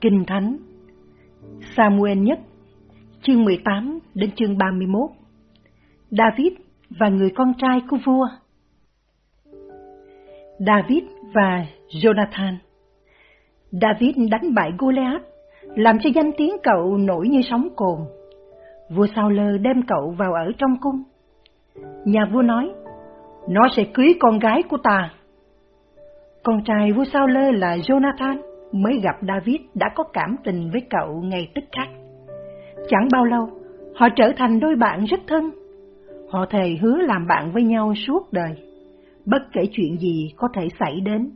Kinh Thánh Samuel nhất chương 18 đến chương 31 David và người con trai của vua David và Jonathan David đánh bại Goliath, làm cho danh tiếng cậu nổi như sóng cồn. Vua Sao Lơ đem cậu vào ở trong cung. Nhà vua nói, nó sẽ cưới con gái của ta. Con trai vua Sao Lơ là Jonathan mới gặp David đã có cảm tình với cậu ngay tức khắc. Chẳng bao lâu, họ trở thành đôi bạn rất thân. Họ thề hứa làm bạn với nhau suốt đời, bất kể chuyện gì có thể xảy đến.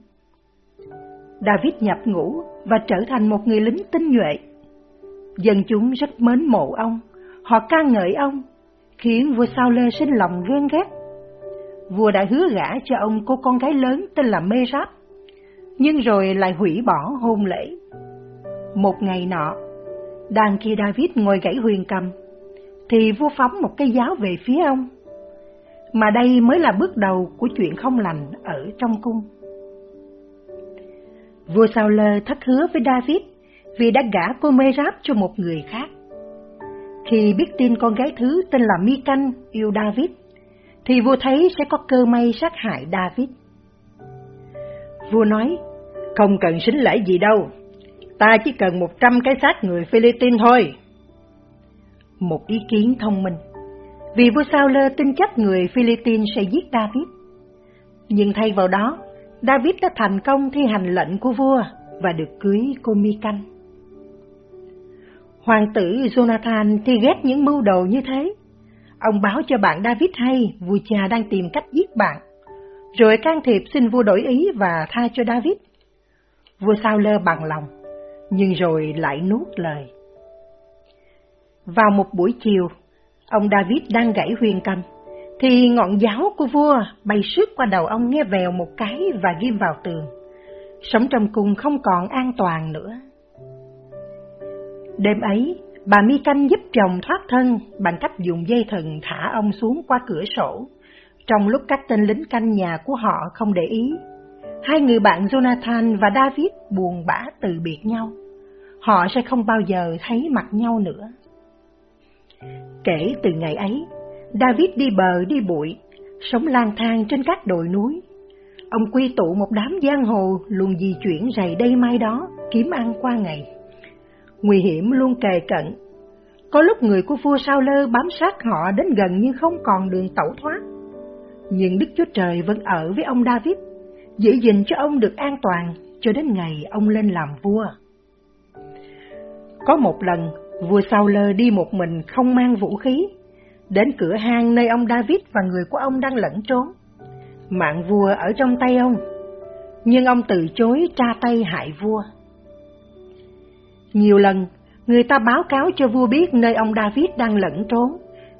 David nhập ngũ và trở thành một người lính tinh nhuệ. Dân chúng rất mến mộ ông, họ ca ngợi ông, khiến vua Sao Lê sinh lòng ghen ghét. Vua đã hứa gả cho ông cô con gái lớn tên là Mê Ráp, nhưng rồi lại hủy bỏ hôn lễ. Một ngày nọ, đang khi David ngồi gãy huyền cầm, thì vua phóng một cây giáo về phía ông. Mà đây mới là bước đầu của chuyện không lành ở trong cung. Vua Sao Lơ thất hứa với David vì đã gả cô Mê Ráp cho một người khác. Khi biết tin con gái thứ tên là Mi Canh yêu David, thì vua thấy sẽ có cơ may sát hại David. Vua nói, không cần xính lễ gì đâu, ta chỉ cần một trăm cái xác người Philippines thôi. Một ý kiến thông minh, vì vua Sao Lơ tin chắc người Philippines sẽ giết David. Nhưng thay vào đó, David đã thành công thi hành lệnh của vua và được cưới cô Mi Canh. Hoàng tử Jonathan thì ghét những mưu đồ như thế. Ông báo cho bạn David hay vua cha đang tìm cách giết bạn, rồi can thiệp xin vua đổi ý và tha cho David. Vua sao lơ bằng lòng, nhưng rồi lại nuốt lời. Vào một buổi chiều, ông David đang gãy huyền cầm thì ngọn giáo của vua bay sướt qua đầu ông nghe vèo một cái và ghim vào tường. Sống trong cung không còn an toàn nữa. Đêm ấy, bà Mi Canh giúp chồng thoát thân bằng cách dùng dây thừng thả ông xuống qua cửa sổ, trong lúc các tên lính canh nhà của họ không để ý. Hai người bạn Jonathan và David buồn bã từ biệt nhau. Họ sẽ không bao giờ thấy mặt nhau nữa. Kể từ ngày ấy, David đi bờ đi bụi, sống lang thang trên các đồi núi. Ông quy tụ một đám giang hồ luôn di chuyển rầy đây mai đó, kiếm ăn qua ngày. Nguy hiểm luôn kề cận. Có lúc người của vua Sao Lơ bám sát họ đến gần như không còn đường tẩu thoát. Nhưng Đức Chúa Trời vẫn ở với ông David, giữ gìn cho ông được an toàn cho đến ngày ông lên làm vua. Có một lần, vua Sao Lơ đi một mình không mang vũ khí, đến cửa hang nơi ông David và người của ông đang lẫn trốn. Mạng vua ở trong tay ông, nhưng ông từ chối tra tay hại vua. Nhiều lần, người ta báo cáo cho vua biết nơi ông David đang lẫn trốn,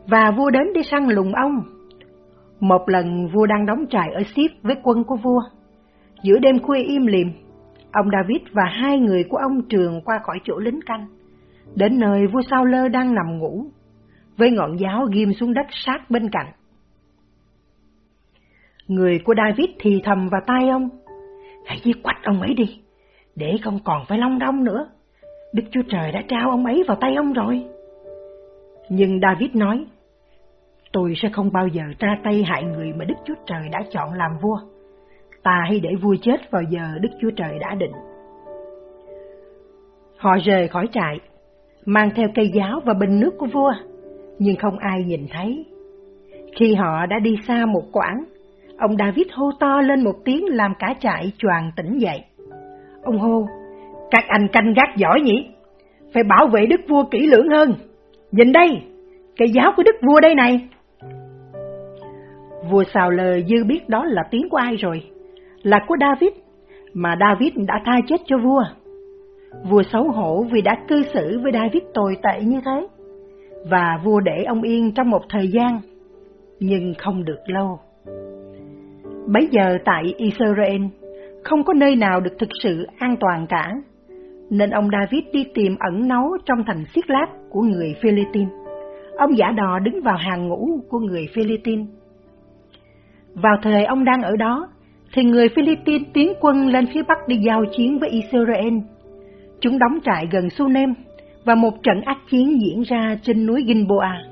và vua đến đi săn lùng ông. Một lần vua đang đóng trại ở Sip với quân của vua. Giữa đêm khuya im lìm, ông David và hai người của ông trường qua khỏi chỗ lính canh, đến nơi vua Sao Lơ đang nằm ngủ với ngọn giáo ghim xuống đất sát bên cạnh. Người của David thì thầm vào tai ông, hãy giết quách ông ấy đi, để không còn phải long đong nữa. Đức Chúa Trời đã trao ông ấy vào tay ông rồi. Nhưng David nói, tôi sẽ không bao giờ ra tay hại người mà Đức Chúa Trời đã chọn làm vua. Ta hãy để vua chết vào giờ Đức Chúa Trời đã định. Họ rời khỏi trại, mang theo cây giáo và bình nước của vua nhưng không ai nhìn thấy. Khi họ đã đi xa một quãng, ông David hô to lên một tiếng làm cả trại choàng tỉnh dậy. Ông hô, các anh canh gác giỏi nhỉ, phải bảo vệ đức vua kỹ lưỡng hơn. Nhìn đây, cây giáo của đức vua đây này. Vua xào lờ dư biết đó là tiếng của ai rồi, là của David, mà David đã tha chết cho vua. Vua xấu hổ vì đã cư xử với David tồi tệ như thế và vua để ông yên trong một thời gian, nhưng không được lâu. Bấy giờ tại Israel, không có nơi nào được thực sự an toàn cả, nên ông David đi tìm ẩn náu trong thành Siết Lát của người Philippines. Ông giả đò đứng vào hàng ngũ của người Philippines. Vào thời ông đang ở đó, thì người Philippines tiến quân lên phía Bắc đi giao chiến với Israel. Chúng đóng trại gần Sunem và một trận ác chiến diễn ra trên núi Gilboa.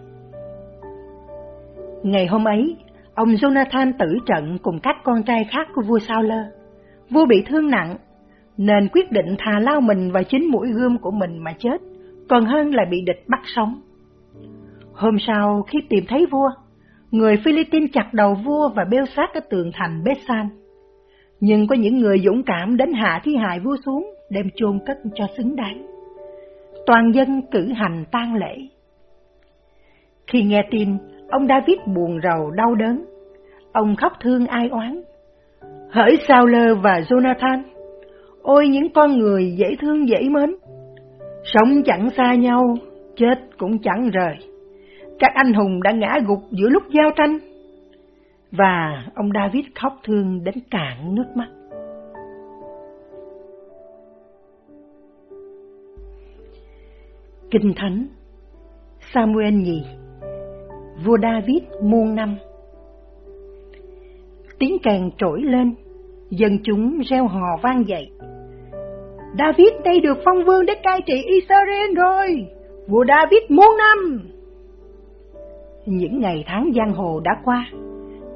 Ngày hôm ấy, ông Jonathan tử trận cùng các con trai khác của vua Sauler. Vua bị thương nặng, nên quyết định thà lao mình vào chính mũi gươm của mình mà chết, còn hơn là bị địch bắt sống. Hôm sau, khi tìm thấy vua, người Philippines chặt đầu vua và bêu sát ở tường thành Besan. Nhưng có những người dũng cảm đến hạ thi hài vua xuống, đem chôn cất cho xứng đáng. Toàn dân cử hành tang lễ. Khi nghe tin, ông David buồn rầu đau đớn. Ông khóc thương ai oán. Hỡi Sao Lơ và Jonathan, ôi những con người dễ thương dễ mến, sống chẳng xa nhau, chết cũng chẳng rời. Các anh hùng đã ngã gục giữa lúc giao tranh. Và ông David khóc thương đến cạn nước mắt. Kinh Thánh Samuel nhì Vua David muôn năm Tiếng kèn trỗi lên, dân chúng reo hò vang dậy. David đây được phong vương để cai trị Israel rồi, vua David muôn năm. Những ngày tháng giang hồ đã qua,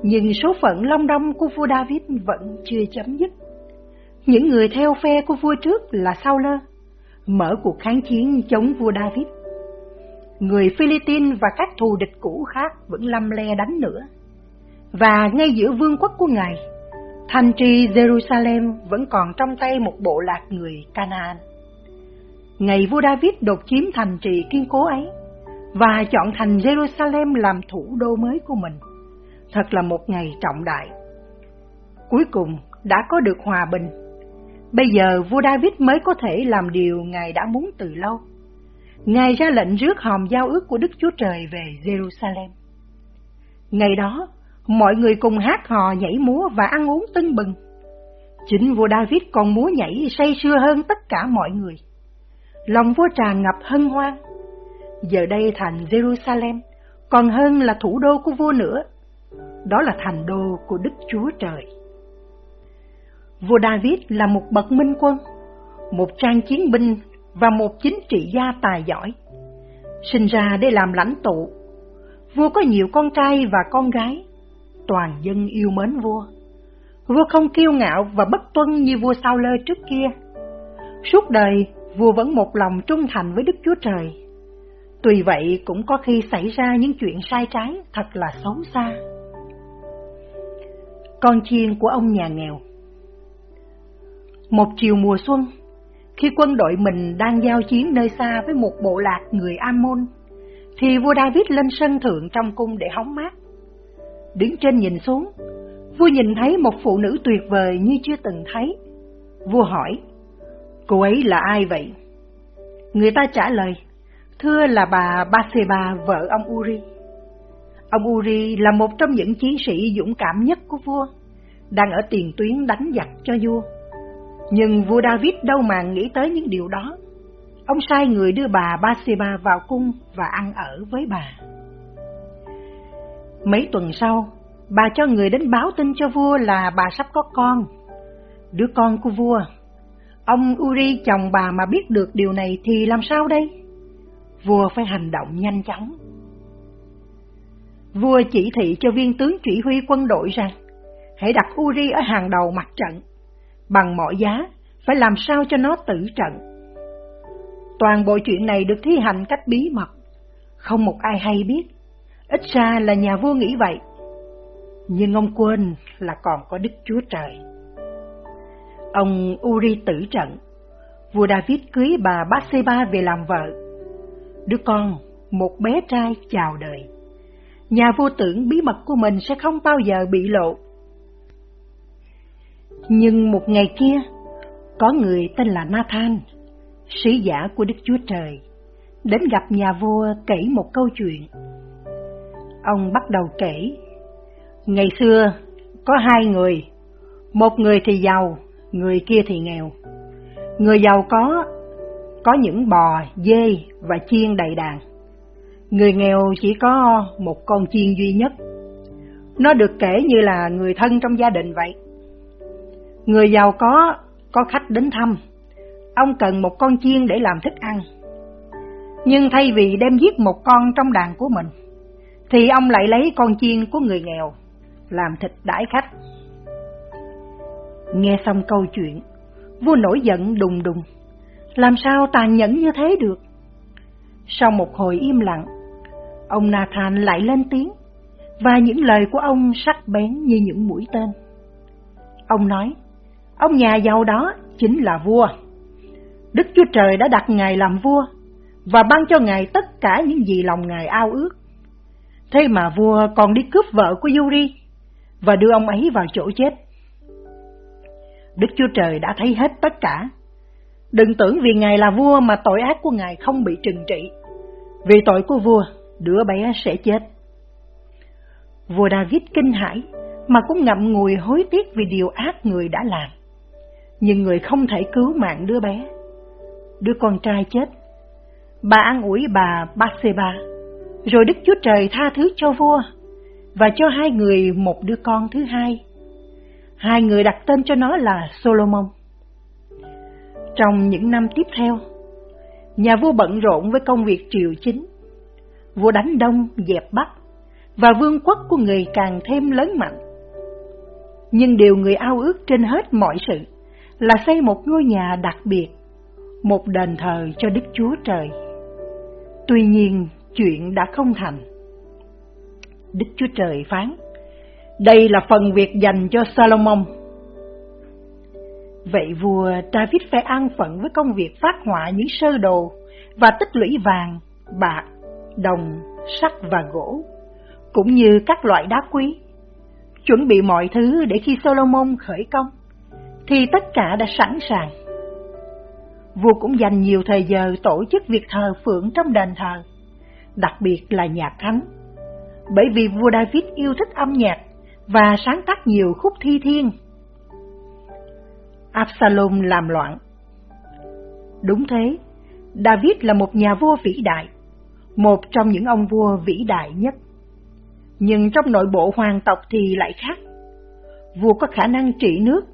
nhưng số phận long đong của vua David vẫn chưa chấm dứt. Những người theo phe của vua trước là sau Lơ, mở cuộc kháng chiến chống vua David. Người Philippines và các thù địch cũ khác vẫn lâm le đánh nữa. Và ngay giữa vương quốc của Ngài, thành trì Jerusalem vẫn còn trong tay một bộ lạc người Canaan. Ngày vua David đột chiếm thành trì kiên cố ấy và chọn thành Jerusalem làm thủ đô mới của mình. Thật là một ngày trọng đại. Cuối cùng đã có được hòa bình Bây giờ vua David mới có thể làm điều Ngài đã muốn từ lâu. Ngài ra lệnh rước hòm giao ước của Đức Chúa Trời về Jerusalem. Ngày đó, mọi người cùng hát hò nhảy múa và ăn uống tưng bừng. Chính vua David còn múa nhảy say sưa hơn tất cả mọi người. Lòng vua tràn ngập hân hoan. Giờ đây thành Jerusalem còn hơn là thủ đô của vua nữa. Đó là thành đô của Đức Chúa Trời. Vua David là một bậc minh quân, một trang chiến binh và một chính trị gia tài giỏi. Sinh ra để làm lãnh tụ, vua có nhiều con trai và con gái, toàn dân yêu mến vua. Vua không kiêu ngạo và bất tuân như vua Sao Lơ trước kia. Suốt đời, vua vẫn một lòng trung thành với Đức Chúa Trời. Tuy vậy cũng có khi xảy ra những chuyện sai trái thật là xấu xa. Con chiên của ông nhà nghèo một chiều mùa xuân, khi quân đội mình đang giao chiến nơi xa với một bộ lạc người Amon, thì vua David lên sân thượng trong cung để hóng mát. Đứng trên nhìn xuống, vua nhìn thấy một phụ nữ tuyệt vời như chưa từng thấy. Vua hỏi, cô ấy là ai vậy? Người ta trả lời, thưa là bà Bathsheba, vợ ông Uri. Ông Uri là một trong những chiến sĩ dũng cảm nhất của vua, đang ở tiền tuyến đánh giặc cho vua. Nhưng vua David đâu mà nghĩ tới những điều đó. Ông sai người đưa bà Bathsheba vào cung và ăn ở với bà. Mấy tuần sau, bà cho người đến báo tin cho vua là bà sắp có con. Đứa con của vua. Ông Uri chồng bà mà biết được điều này thì làm sao đây? Vua phải hành động nhanh chóng. Vua chỉ thị cho viên tướng chỉ huy quân đội rằng hãy đặt Uri ở hàng đầu mặt trận bằng mọi giá, phải làm sao cho nó tử trận. Toàn bộ chuyện này được thi hành cách bí mật, không một ai hay biết, ít ra là nhà vua nghĩ vậy. Nhưng ông quên là còn có Đức Chúa Trời. Ông Uri tử trận, vua David cưới bà Bathsheba về làm vợ. Đứa con, một bé trai chào đời. Nhà vua tưởng bí mật của mình sẽ không bao giờ bị lộ. Nhưng một ngày kia, có người tên là Nathan, sứ giả của Đức Chúa Trời, đến gặp nhà vua kể một câu chuyện. Ông bắt đầu kể, ngày xưa có hai người, một người thì giàu, người kia thì nghèo. Người giàu có có những bò, dê và chiên đầy đàn. Người nghèo chỉ có một con chiên duy nhất. Nó được kể như là người thân trong gia đình vậy. Người giàu có, có khách đến thăm, ông cần một con chiên để làm thức ăn. Nhưng thay vì đem giết một con trong đàn của mình, thì ông lại lấy con chiên của người nghèo, làm thịt đãi khách. Nghe xong câu chuyện, vua nổi giận đùng đùng. Làm sao tàn nhẫn như thế được? Sau một hồi im lặng, ông Nathan lại lên tiếng, và những lời của ông sắc bén như những mũi tên. Ông nói, ông nhà giàu đó chính là vua. Đức Chúa Trời đã đặt Ngài làm vua, và ban cho Ngài tất cả những gì lòng Ngài ao ước. Thế mà vua còn đi cướp vợ của Yuri, và đưa ông ấy vào chỗ chết. Đức Chúa Trời đã thấy hết tất cả. Đừng tưởng vì Ngài là vua mà tội ác của Ngài không bị trừng trị. Vì tội của vua, đứa bé sẽ chết. Vua David kinh hãi, mà cũng ngậm ngùi hối tiếc vì điều ác người đã làm. Nhưng người không thể cứu mạng đứa bé. Đứa con trai chết. Bà an ủi bà Bathsheba, rồi Đức Chúa Trời tha thứ cho vua, và cho hai người một đứa con thứ hai Hai người đặt tên cho nó là Solomon. Trong những năm tiếp theo, nhà vua bận rộn với công việc triều chính. Vua đánh đông, dẹp bắc, và vương quốc của người càng thêm lớn mạnh. Nhưng điều người ao ước trên hết mọi sự là xây một ngôi nhà đặc biệt, một đền thờ cho Đức Chúa Trời. Tuy nhiên, chuyện đã không thành. Đức Chúa Trời phán, đây là phần việc dành cho Salomon. Vậy vua David phải an phận với công việc phát họa những sơ đồ và tích lũy vàng, bạc, đồng, sắt và gỗ, cũng như các loại đá quý. Chuẩn bị mọi thứ để khi Solomon khởi công, thì tất cả đã sẵn sàng. Vua cũng dành nhiều thời giờ tổ chức việc thờ phượng trong đền thờ, đặc biệt là nhạc thánh. Bởi vì vua David yêu thích âm nhạc và sáng tác nhiều khúc thi thiên. Absalom làm loạn Đúng thế, David là một nhà vua vĩ đại, một trong những ông vua vĩ đại nhất. Nhưng trong nội bộ hoàng tộc thì lại khác. Vua có khả năng trị nước,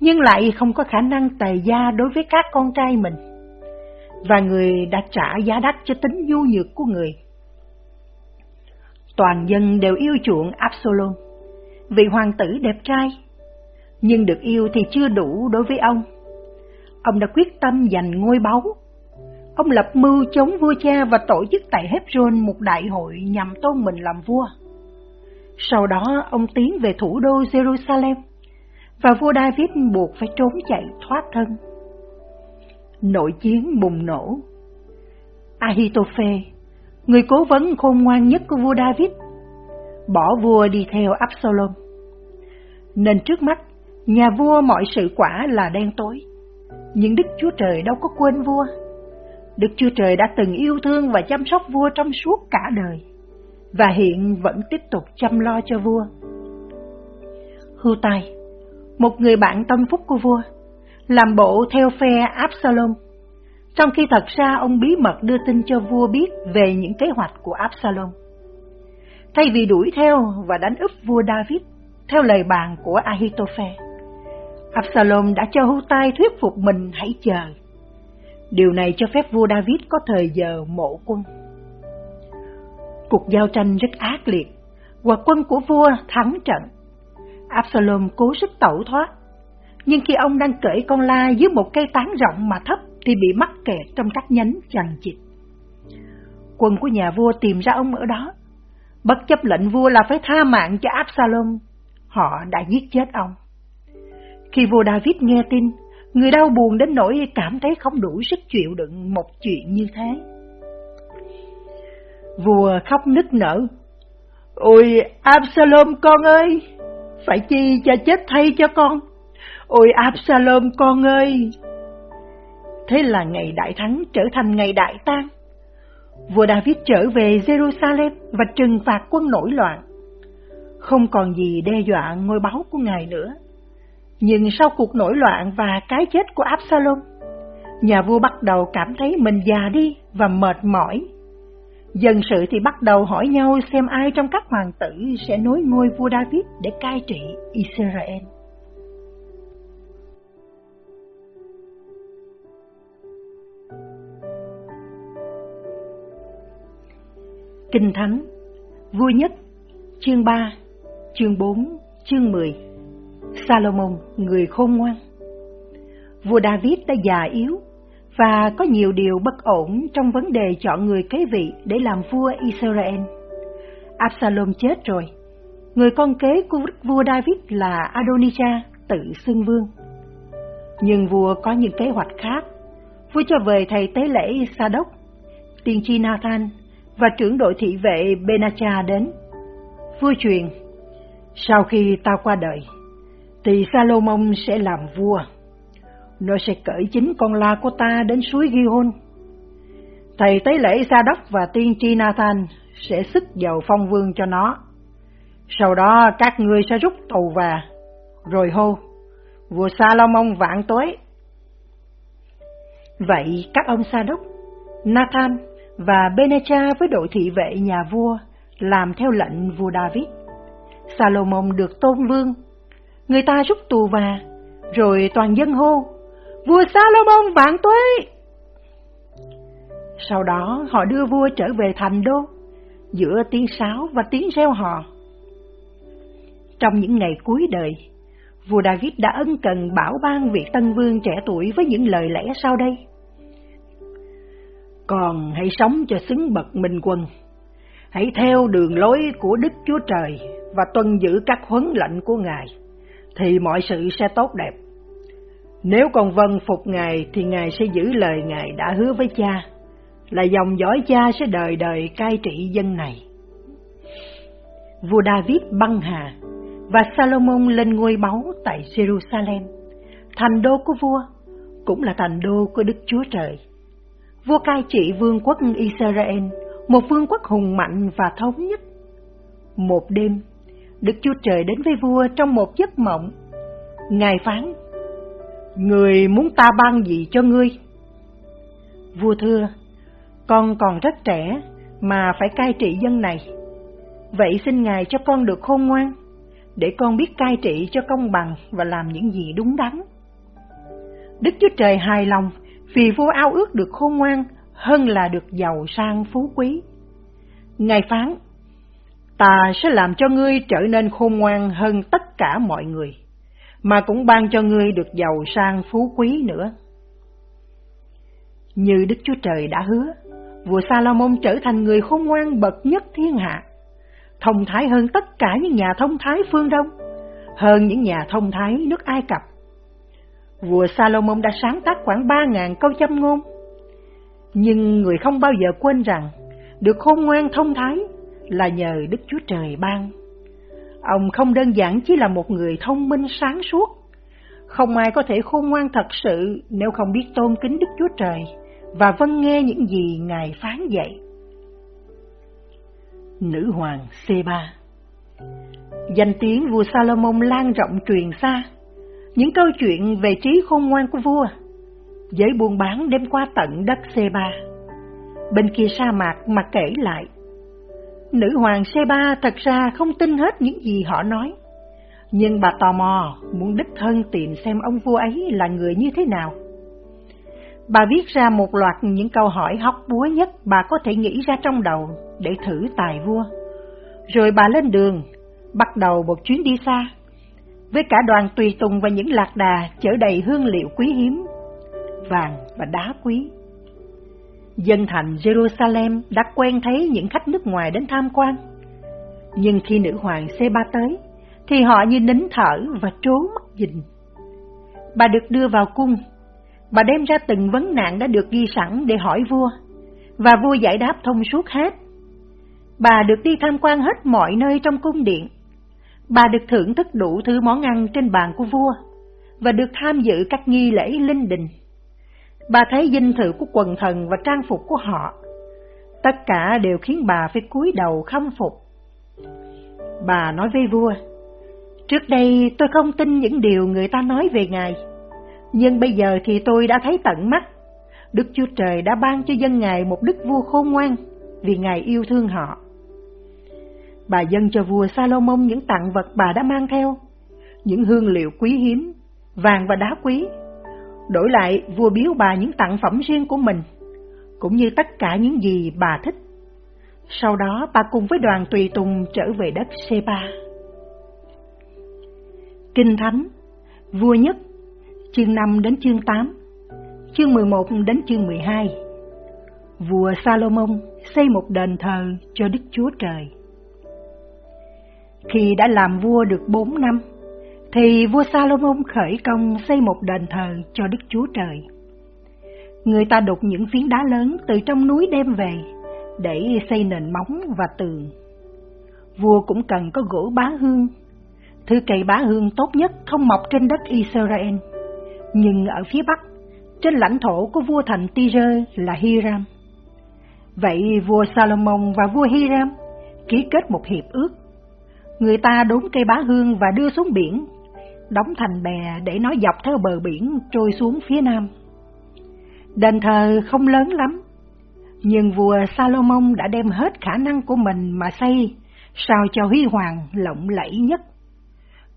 nhưng lại không có khả năng tài gia đối với các con trai mình. Và người đã trả giá đắt cho tính nhu nhược của người. Toàn dân đều yêu chuộng Absalom vị hoàng tử đẹp trai, nhưng được yêu thì chưa đủ đối với ông. Ông đã quyết tâm giành ngôi báu. Ông lập mưu chống vua cha và tổ chức tại Hebron một đại hội nhằm tôn mình làm vua. Sau đó ông tiến về thủ đô Jerusalem, và vua David buộc phải trốn chạy thoát thân. Nội chiến bùng nổ. Ahitophe, người cố vấn khôn ngoan nhất của vua David, bỏ vua đi theo Absalom. Nên trước mắt, nhà vua mọi sự quả là đen tối. Nhưng Đức Chúa Trời đâu có quên vua. Đức Chúa Trời đã từng yêu thương và chăm sóc vua trong suốt cả đời, và hiện vẫn tiếp tục chăm lo cho vua. Hưu Tài, một người bạn tâm phúc của vua, làm bộ theo phe Absalom, trong khi thật ra ông bí mật đưa tin cho vua biết về những kế hoạch của Absalom. Thay vì đuổi theo và đánh úp vua David, theo lời bàn của Ahitophe. Absalom đã cho Hutai thuyết phục mình hãy chờ. Điều này cho phép vua David có thời giờ mộ quân. Cuộc giao tranh rất ác liệt, và quân của vua thắng trận. Absalom cố sức tẩu thoát, nhưng khi ông đang cởi con la dưới một cây tán rộng mà thấp thì bị mắc kẹt trong các nhánh chằng chịt. Quân của nhà vua tìm ra ông ở đó, bất chấp lệnh vua là phải tha mạng cho Absalom họ đã giết chết ông. Khi vua David nghe tin, người đau buồn đến nỗi cảm thấy không đủ sức chịu đựng một chuyện như thế. Vua khóc nức nở. Ôi Absalom con ơi, phải chi cha chết thay cho con. Ôi Absalom con ơi. Thế là ngày đại thắng trở thành ngày đại tang. Vua David trở về Jerusalem và trừng phạt quân nổi loạn không còn gì đe dọa ngôi báu của ngài nữa. Nhưng sau cuộc nổi loạn và cái chết của Absalom, nhà vua bắt đầu cảm thấy mình già đi và mệt mỏi. Dân sự thì bắt đầu hỏi nhau xem ai trong các hoàng tử sẽ nối ngôi vua David để cai trị Israel. Kinh Thánh vui nhất Chương 3 Chương 4 Chương 10 Salomon, người khôn ngoan Vua David đã già yếu và có nhiều điều bất ổn trong vấn đề chọn người kế vị để làm vua Israel. Absalom chết rồi. Người con kế của vua David là Adonijah, tự xưng vương. Nhưng vua có những kế hoạch khác. Vua cho về thầy tế lễ Sadok, tiên tri Nathan và trưởng đội thị vệ Benacha đến. Vua truyền, sau khi tao qua đời, thì Salomon sẽ làm vua. Nó sẽ cởi chính con la của ta đến suối Gihon. Thầy tế lễ Sa Đốc và tiên tri Nathan sẽ sức dầu phong vương cho nó. Sau đó các ngươi sẽ rút tù và rồi hô, vua Salomon vạn tối. Vậy các ông Sa Đốc, Nathan và Benecha với đội thị vệ nhà vua làm theo lệnh vua David. Salomon được tôn vương, người ta rút tù và, rồi toàn dân hô, vua Salomon vạn tuế. Sau đó họ đưa vua trở về thành đô, giữa tiếng sáo và tiếng reo hò. Trong những ngày cuối đời, vua David đã ân cần bảo ban việc tân vương trẻ tuổi với những lời lẽ sau đây. Còn hãy sống cho xứng bậc minh quân, hãy theo đường lối của Đức Chúa Trời và tuân giữ các huấn lệnh của Ngài, thì mọi sự sẽ tốt đẹp. Nếu còn vâng phục Ngài thì Ngài sẽ giữ lời Ngài đã hứa với cha, là dòng dõi cha sẽ đời đời cai trị dân này. Vua David băng hà và Salomon lên ngôi báu tại Jerusalem, thành đô của vua, cũng là thành đô của Đức Chúa Trời. Vua cai trị vương quốc Israel, một vương quốc hùng mạnh và thống nhất. Một đêm, Đức Chúa Trời đến với vua trong một giấc mộng. Ngài phán, Người muốn ta ban gì cho ngươi? Vua thưa, con còn rất trẻ mà phải cai trị dân này. Vậy xin Ngài cho con được khôn ngoan, để con biết cai trị cho công bằng và làm những gì đúng đắn. Đức Chúa Trời hài lòng vì vua ao ước được khôn ngoan hơn là được giàu sang phú quý. Ngài phán, ta sẽ làm cho ngươi trở nên khôn ngoan hơn tất cả mọi người, mà cũng ban cho ngươi được giàu sang phú quý nữa. Như Đức Chúa Trời đã hứa, vua Salomon trở thành người khôn ngoan bậc nhất thiên hạ, thông thái hơn tất cả những nhà thông thái phương Đông, hơn những nhà thông thái nước Ai Cập. Vua Salomon đã sáng tác khoảng ba ngàn câu châm ngôn, nhưng người không bao giờ quên rằng được khôn ngoan thông thái là nhờ Đức Chúa Trời ban. Ông không đơn giản chỉ là một người thông minh sáng suốt, không ai có thể khôn ngoan thật sự nếu không biết tôn kính Đức Chúa Trời và vâng nghe những gì Ngài phán dạy. Nữ hoàng Seba Danh tiếng vua Salomon lan rộng truyền xa, những câu chuyện về trí khôn ngoan của vua, giới buôn bán đem qua tận đất Seba. Bên kia sa mạc mà kể lại, nữ hoàng Seba thật ra không tin hết những gì họ nói, nhưng bà tò mò muốn đích thân tìm xem ông vua ấy là người như thế nào. Bà viết ra một loạt những câu hỏi hóc búa nhất bà có thể nghĩ ra trong đầu để thử tài vua. Rồi bà lên đường, bắt đầu một chuyến đi xa, với cả đoàn tùy tùng và những lạc đà chở đầy hương liệu quý hiếm, vàng và đá quý. Dân thành Jerusalem đã quen thấy những khách nước ngoài đến tham quan. Nhưng khi nữ hoàng Seba tới, thì họ như nín thở và trố mắt nhìn. Bà được đưa vào cung bà đem ra từng vấn nạn đã được ghi sẵn để hỏi vua, và vua giải đáp thông suốt hết. Bà được đi tham quan hết mọi nơi trong cung điện. Bà được thưởng thức đủ thứ món ăn trên bàn của vua, và được tham dự các nghi lễ linh đình. Bà thấy dinh thự của quần thần và trang phục của họ. Tất cả đều khiến bà phải cúi đầu khâm phục. Bà nói với vua, Trước đây tôi không tin những điều người ta nói về Ngài nhưng bây giờ thì tôi đã thấy tận mắt, Đức Chúa Trời đã ban cho dân Ngài một đức vua khôn ngoan, vì Ngài yêu thương họ. Bà dâng cho vua Salomon những tặng vật bà đã mang theo, những hương liệu quý hiếm, vàng và đá quý. Đổi lại, vua biếu bà những tặng phẩm riêng của mình, cũng như tất cả những gì bà thích. Sau đó bà cùng với đoàn tùy tùng trở về đất Seba. Kinh Thánh Vua Nhất Chương 5 đến chương 8 Chương 11 đến chương 12 Vua Salomon xây một đền thờ cho Đức Chúa Trời Khi đã làm vua được bốn năm, thì vua Salomon khởi công xây một đền thờ cho Đức Chúa Trời. Người ta đục những phiến đá lớn từ trong núi đem về để xây nền móng và tường. Vua cũng cần có gỗ bá hương. Thứ cây bá hương tốt nhất không mọc trên đất Israel, nhưng ở phía bắc, trên lãnh thổ của vua thành Tyre là Hiram. Vậy vua Salomon và vua Hiram ký kết một hiệp ước. Người ta đốn cây bá hương và đưa xuống biển, đóng thành bè để nó dọc theo bờ biển trôi xuống phía nam. Đền thờ không lớn lắm, nhưng vua Salomon đã đem hết khả năng của mình mà xây sao cho huy hoàng lộng lẫy nhất.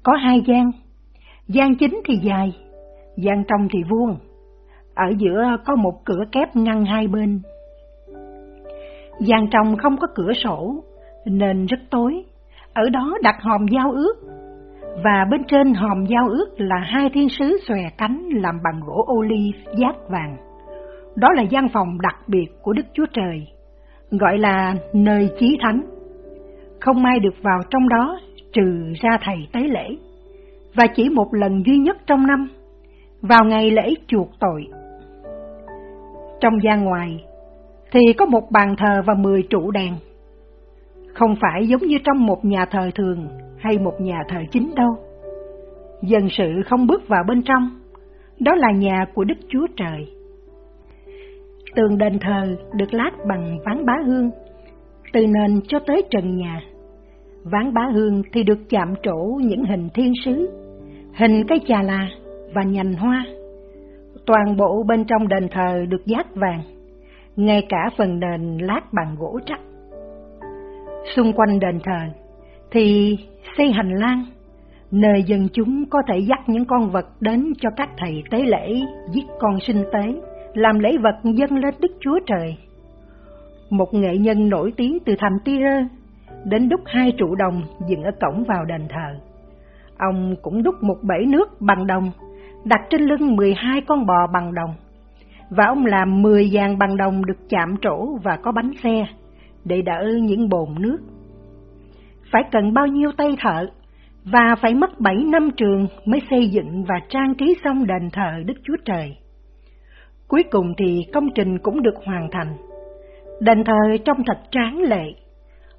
Có hai gian, gian chính thì dài, gian trong thì vuông, ở giữa có một cửa kép ngăn hai bên. Gian trong không có cửa sổ, nên rất tối, ở đó đặt hòm giao ước, và bên trên hòm giao ước là hai thiên sứ xòe cánh làm bằng gỗ ô ly giác vàng. Đó là gian phòng đặc biệt của Đức Chúa Trời, gọi là nơi chí thánh. Không ai được vào trong đó trừ ra thầy tế lễ, và chỉ một lần duy nhất trong năm, vào ngày lễ chuộc tội. Trong gian ngoài thì có một bàn thờ và mười trụ đèn. Không phải giống như trong một nhà thờ thường hay một nhà thờ chính đâu. Dân sự không bước vào bên trong, đó là nhà của Đức Chúa Trời. Tường đền thờ được lát bằng ván bá hương, từ nền cho tới trần nhà. Ván bá hương thì được chạm trổ những hình thiên sứ, hình cây trà là và nhành hoa. Toàn bộ bên trong đền thờ được dát vàng, ngay cả phần nền lát bằng gỗ trắc. Xung quanh đền thờ thì xây hành lang, nơi dân chúng có thể dắt những con vật đến cho các thầy tế lễ giết con sinh tế làm lễ vật dâng lên Đức Chúa Trời. Một nghệ nhân nổi tiếng từ thành Tyre đến đúc hai trụ đồng dựng ở cổng vào đền thờ. Ông cũng đúc một bể nước bằng đồng, đặt trên lưng 12 con bò bằng đồng. Và ông làm 10 vàng bằng đồng được chạm trổ và có bánh xe, để đỡ những bồn nước. Phải cần bao nhiêu tay thợ, và phải mất 7 năm trường mới xây dựng và trang trí xong đền thờ Đức Chúa Trời. Cuối cùng thì công trình cũng được hoàn thành. Đền thờ trông thật tráng lệ,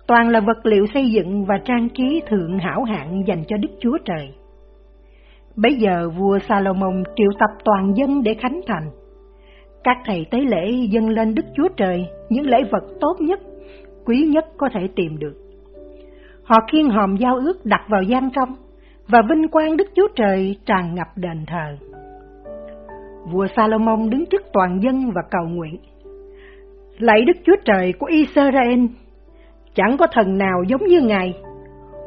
toàn là vật liệu xây dựng và trang trí thượng hảo hạng dành cho Đức Chúa Trời. Bây giờ vua Salomon triệu tập toàn dân để khánh thành. Các thầy tế lễ dâng lên Đức Chúa Trời những lễ vật tốt nhất, quý nhất có thể tìm được. Họ khiêng hòm giao ước đặt vào gian trong, và vinh quang Đức Chúa Trời tràn ngập đền thờ vua Salomon đứng trước toàn dân và cầu nguyện. Lạy Đức Chúa Trời của Israel, chẳng có thần nào giống như Ngài,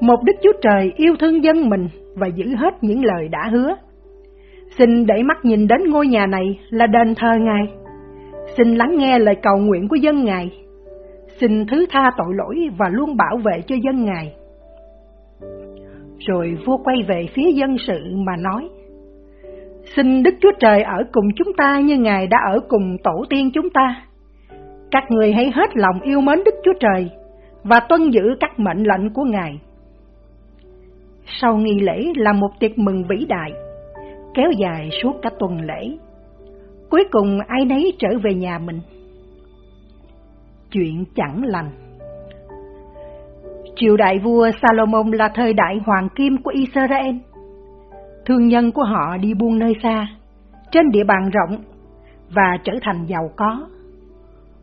một Đức Chúa Trời yêu thương dân mình và giữ hết những lời đã hứa. Xin để mắt nhìn đến ngôi nhà này là đền thờ Ngài. Xin lắng nghe lời cầu nguyện của dân Ngài. Xin thứ tha tội lỗi và luôn bảo vệ cho dân Ngài. Rồi vua quay về phía dân sự mà nói, Xin Đức Chúa Trời ở cùng chúng ta như Ngài đã ở cùng tổ tiên chúng ta. Các người hãy hết lòng yêu mến Đức Chúa Trời và tuân giữ các mệnh lệnh của Ngài. Sau nghi lễ là một tiệc mừng vĩ đại, kéo dài suốt cả tuần lễ. Cuối cùng ai nấy trở về nhà mình. Chuyện chẳng lành Triều đại vua Salomon là thời đại hoàng kim của Israel thương nhân của họ đi buôn nơi xa, trên địa bàn rộng và trở thành giàu có.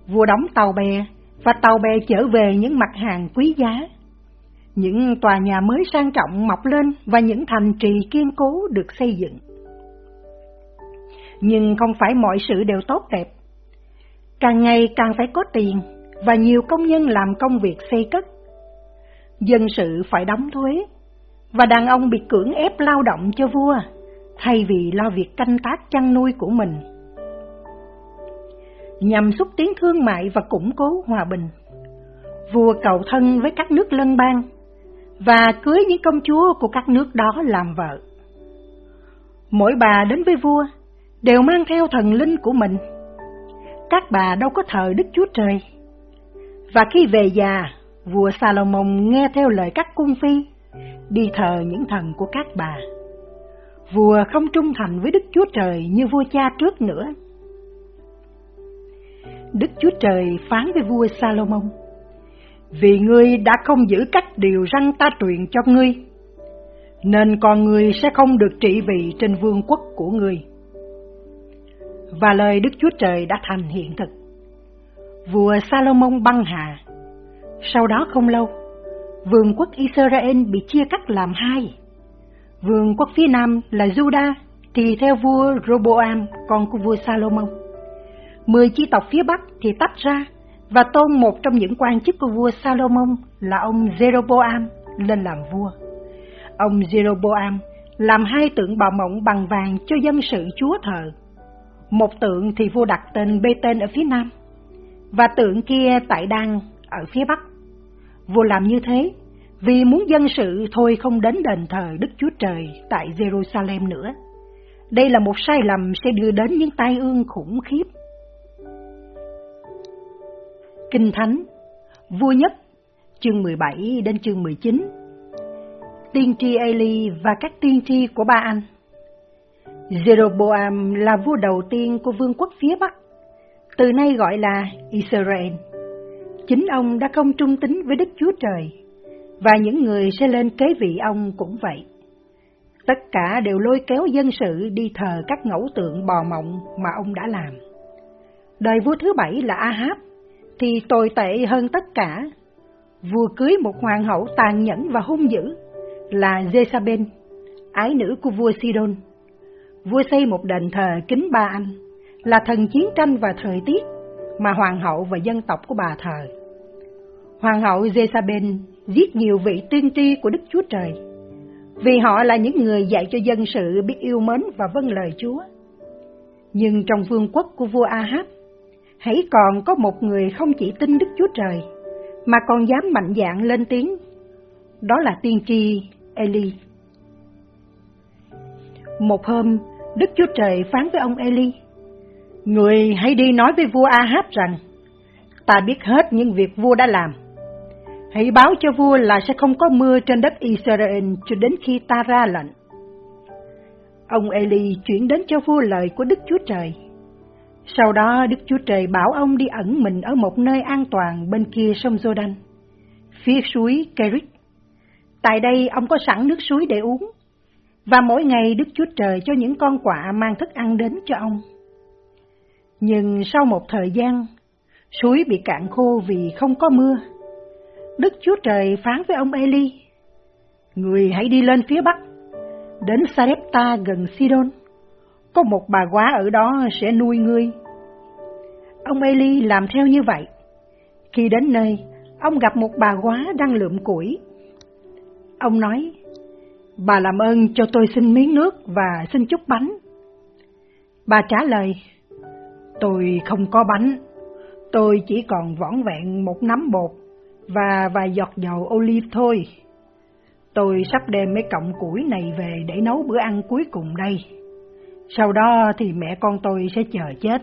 Vua đóng tàu bè và tàu bè chở về những mặt hàng quý giá. Những tòa nhà mới sang trọng mọc lên và những thành trì kiên cố được xây dựng. Nhưng không phải mọi sự đều tốt đẹp. Càng ngày càng phải có tiền và nhiều công nhân làm công việc xây cất. Dân sự phải đóng thuế và đàn ông bị cưỡng ép lao động cho vua, thay vì lo việc canh tác chăn nuôi của mình. Nhằm xúc tiến thương mại và củng cố hòa bình, vua cầu thân với các nước lân bang và cưới những công chúa của các nước đó làm vợ. Mỗi bà đến với vua đều mang theo thần linh của mình. Các bà đâu có thờ Đức Chúa Trời. Và khi về già, vua Salomon nghe theo lời các cung phi, đi thờ những thần của các bà. Vua không trung thành với Đức Chúa Trời như vua cha trước nữa. Đức Chúa Trời phán với vua Salomon, Vì ngươi đã không giữ các điều răng ta truyền cho ngươi, nên con ngươi sẽ không được trị vì trên vương quốc của ngươi. Và lời Đức Chúa Trời đã thành hiện thực. Vua Salomon băng hà. Sau đó không lâu, vương quốc Israel bị chia cắt làm hai. Vương quốc phía nam là Judah thì theo vua Roboam, con của vua Salomon. Mười chi tộc phía bắc thì tách ra và tôn một trong những quan chức của vua Salomon là ông Jeroboam lên làm vua. Ông Jeroboam làm hai tượng bào mộng bằng vàng cho dân sự chúa thờ. Một tượng thì vua đặt tên bê tên ở phía nam, và tượng kia tại đan ở phía bắc. Vua làm như thế vì muốn dân sự thôi không đến đền thờ Đức Chúa Trời tại Jerusalem nữa. Đây là một sai lầm sẽ đưa đến những tai ương khủng khiếp. Kinh Thánh Vua Nhất chương 17 đến chương 19 Tiên tri Eli và các tiên tri của ba anh Jeroboam là vua đầu tiên của vương quốc phía Bắc, từ nay gọi là Israel. Chính ông đã không trung tín với Đức Chúa Trời, và những người sẽ lên kế vị ông cũng vậy. Tất cả đều lôi kéo dân sự đi thờ các ngẫu tượng bò mộng mà ông đã làm. Đời vua thứ bảy là Ahab, thì tồi tệ hơn tất cả. Vua cưới một hoàng hậu tàn nhẫn và hung dữ, là Jezabel, ái nữ của vua Sidon. Vua xây một đền thờ kính ba anh, là thần chiến tranh và thời tiết, mà hoàng hậu và dân tộc của bà thờ. Hoàng hậu Jezabel giết nhiều vị tiên tri của Đức Chúa Trời, vì họ là những người dạy cho dân sự biết yêu mến và vâng lời Chúa. Nhưng trong vương quốc của vua Ahab, hãy còn có một người không chỉ tin Đức Chúa Trời, mà còn dám mạnh dạn lên tiếng, đó là tiên tri Eli. Một hôm, Đức Chúa Trời phán với ông Eli, Người hãy đi nói với vua Ahab rằng, ta biết hết những việc vua đã làm. Hãy báo cho vua là sẽ không có mưa trên đất Israel cho đến khi ta ra lệnh. Ông Eli chuyển đến cho vua lời của Đức Chúa Trời. Sau đó Đức Chúa Trời bảo ông đi ẩn mình ở một nơi an toàn bên kia sông Jordan, phía suối Kerit. Tại đây ông có sẵn nước suối để uống, và mỗi ngày Đức Chúa Trời cho những con quạ mang thức ăn đến cho ông. Nhưng sau một thời gian, suối bị cạn khô vì không có mưa. Đức Chúa Trời phán với ông Eli, Người hãy đi lên phía bắc, đến Sarepta gần Sidon. Có một bà quá ở đó sẽ nuôi ngươi. Ông Eli làm theo như vậy. Khi đến nơi, ông gặp một bà quá đang lượm củi. Ông nói, Bà làm ơn cho tôi xin miếng nước và xin chút bánh. Bà trả lời, tôi không có bánh, tôi chỉ còn võn vẹn một nắm bột và vài giọt dầu olive thôi. Tôi sắp đem mấy cọng củi này về để nấu bữa ăn cuối cùng đây. Sau đó thì mẹ con tôi sẽ chờ chết.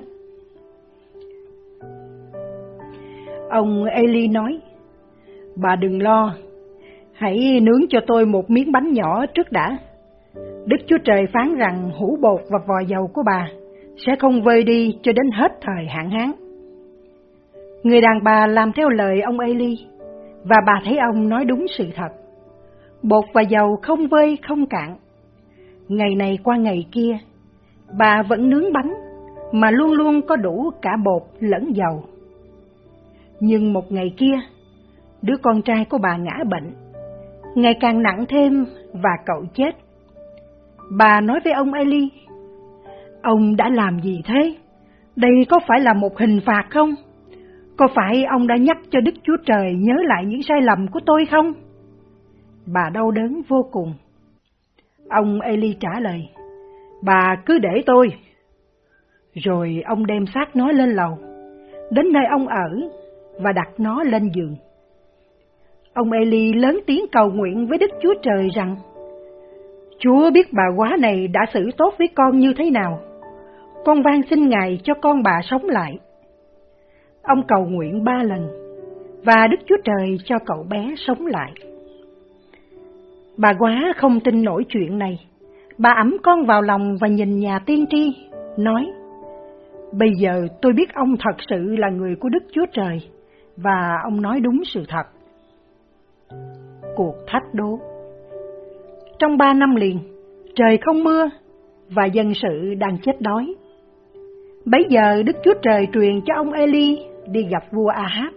Ông Eli nói, bà đừng lo, Hãy nướng cho tôi một miếng bánh nhỏ trước đã. Đức Chúa Trời phán rằng hũ bột và vòi dầu của bà sẽ không vơi đi cho đến hết thời hạn hán. Người đàn bà làm theo lời ông Eli, và bà thấy ông nói đúng sự thật. Bột và dầu không vơi không cạn. Ngày này qua ngày kia, bà vẫn nướng bánh, mà luôn luôn có đủ cả bột lẫn dầu. Nhưng một ngày kia, đứa con trai của bà ngã bệnh ngày càng nặng thêm và cậu chết. Bà nói với ông Eli, ông đã làm gì thế? Đây có phải là một hình phạt không? Có phải ông đã nhắc cho Đức Chúa Trời nhớ lại những sai lầm của tôi không? Bà đau đớn vô cùng. Ông Eli trả lời, bà cứ để tôi. Rồi ông đem xác nó lên lầu, đến nơi ông ở và đặt nó lên giường. Ông Eli lớn tiếng cầu nguyện với Đức Chúa Trời rằng, Chúa biết bà quá này đã xử tốt với con như thế nào. Con van xin Ngài cho con bà sống lại. Ông cầu nguyện ba lần, và Đức Chúa Trời cho cậu bé sống lại. Bà quá không tin nổi chuyện này. Bà ấm con vào lòng và nhìn nhà tiên tri, nói, Bây giờ tôi biết ông thật sự là người của Đức Chúa Trời, và ông nói đúng sự thật. Cuộc thách đố Trong ba năm liền, trời không mưa, và dân sự đang chết đói. Bấy giờ Đức Chúa Trời truyền cho ông Eli đi gặp vua Ahab.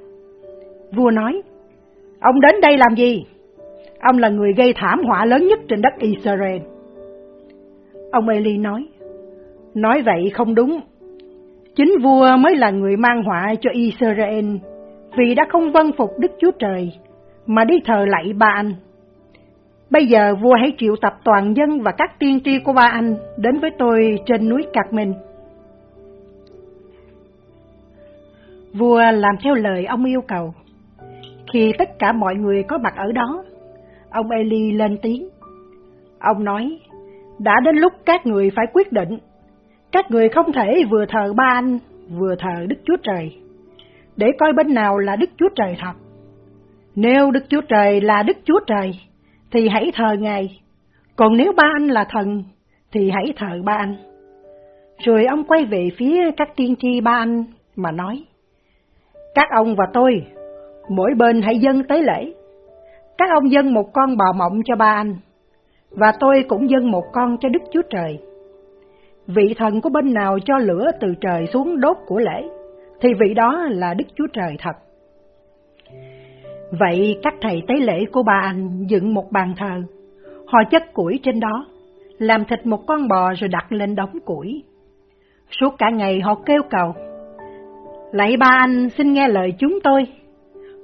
Vua nói, ông đến đây làm gì? Ông là người gây thảm họa lớn nhất trên đất Israel. Ông Eli nói, nói vậy không đúng. Chính vua mới là người mang họa cho Israel vì đã không vâng phục Đức Chúa Trời mà đi thờ lạy ba anh. Bây giờ vua hãy triệu tập toàn dân và các tiên tri của ba anh đến với tôi trên núi Cạc Minh. Vua làm theo lời ông yêu cầu. Khi tất cả mọi người có mặt ở đó, ông Eli lên tiếng. Ông nói, đã đến lúc các người phải quyết định. Các người không thể vừa thờ ba anh, vừa thờ Đức Chúa Trời, để coi bên nào là Đức Chúa Trời thật. Nếu Đức Chúa Trời là Đức Chúa Trời, thì hãy thờ Ngài, còn nếu ba anh là thần, thì hãy thờ ba anh. Rồi ông quay về phía các tiên tri ba anh mà nói, các ông và tôi, mỗi bên hãy dâng tới lễ. Các ông dâng một con bò mộng cho ba anh, và tôi cũng dâng một con cho Đức Chúa Trời. Vị thần của bên nào cho lửa từ trời xuống đốt của lễ, thì vị đó là Đức Chúa Trời thật. Vậy các thầy tế lễ của ba anh dựng một bàn thờ, họ chất củi trên đó, làm thịt một con bò rồi đặt lên đống củi. Suốt cả ngày họ kêu cầu, Lạy ba anh xin nghe lời chúng tôi.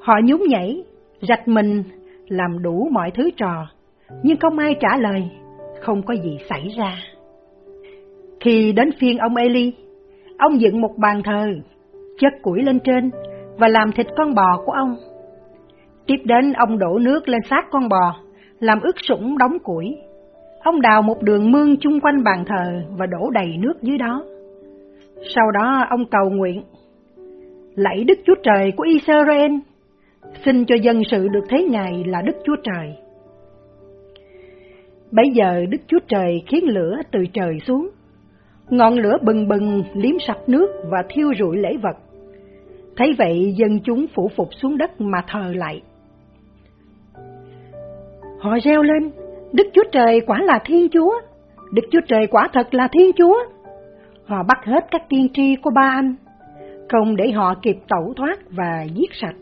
Họ nhún nhảy, rạch mình, làm đủ mọi thứ trò, nhưng không ai trả lời, không có gì xảy ra. Khi đến phiên ông Eli, ông dựng một bàn thờ, chất củi lên trên và làm thịt con bò của ông. Tiếp đến ông đổ nước lên xác con bò, làm ướt sũng đóng củi. Ông đào một đường mương chung quanh bàn thờ và đổ đầy nước dưới đó. Sau đó ông cầu nguyện, lạy Đức Chúa Trời của Israel, xin cho dân sự được thấy Ngài là Đức Chúa Trời. Bây giờ Đức Chúa Trời khiến lửa từ trời xuống, ngọn lửa bừng bừng liếm sạch nước và thiêu rụi lễ vật. Thấy vậy dân chúng phủ phục xuống đất mà thờ lại. Họ reo lên, Đức Chúa Trời quả là Thiên Chúa, Đức Chúa Trời quả thật là Thiên Chúa. Họ bắt hết các tiên tri của ba anh, không để họ kịp tẩu thoát và giết sạch.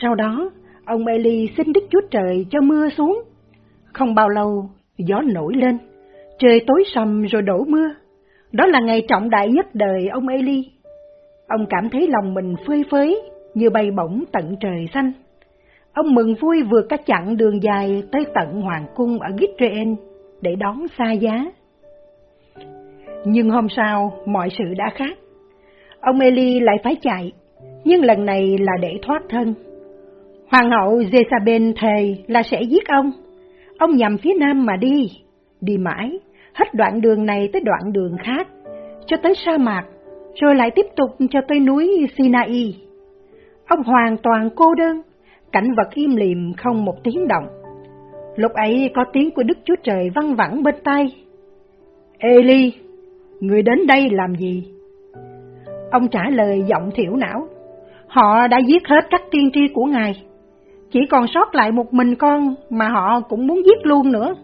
Sau đó, ông Eli xin Đức Chúa Trời cho mưa xuống. Không bao lâu, gió nổi lên, trời tối sầm rồi đổ mưa. Đó là ngày trọng đại nhất đời ông Eli. Ông cảm thấy lòng mình phơi phới như bay bổng tận trời xanh. Ông mừng vui vượt cả chặng đường dài tới tận hoàng cung ở Gitraen để đón xa giá. Nhưng hôm sau, mọi sự đã khác. Ông Eli lại phải chạy, nhưng lần này là để thoát thân. Hoàng hậu Jezabel thề là sẽ giết ông. Ông nhằm phía nam mà đi, đi mãi, hết đoạn đường này tới đoạn đường khác, cho tới sa mạc, rồi lại tiếp tục cho tới núi Sinai. Ông hoàn toàn cô đơn, cảnh vật im lìm không một tiếng động. Lúc ấy có tiếng của Đức Chúa Trời văng vẳng bên tai. Eli, người đến đây làm gì? Ông trả lời giọng thiểu não. Họ đã giết hết các tiên tri của Ngài. Chỉ còn sót lại một mình con mà họ cũng muốn giết luôn nữa.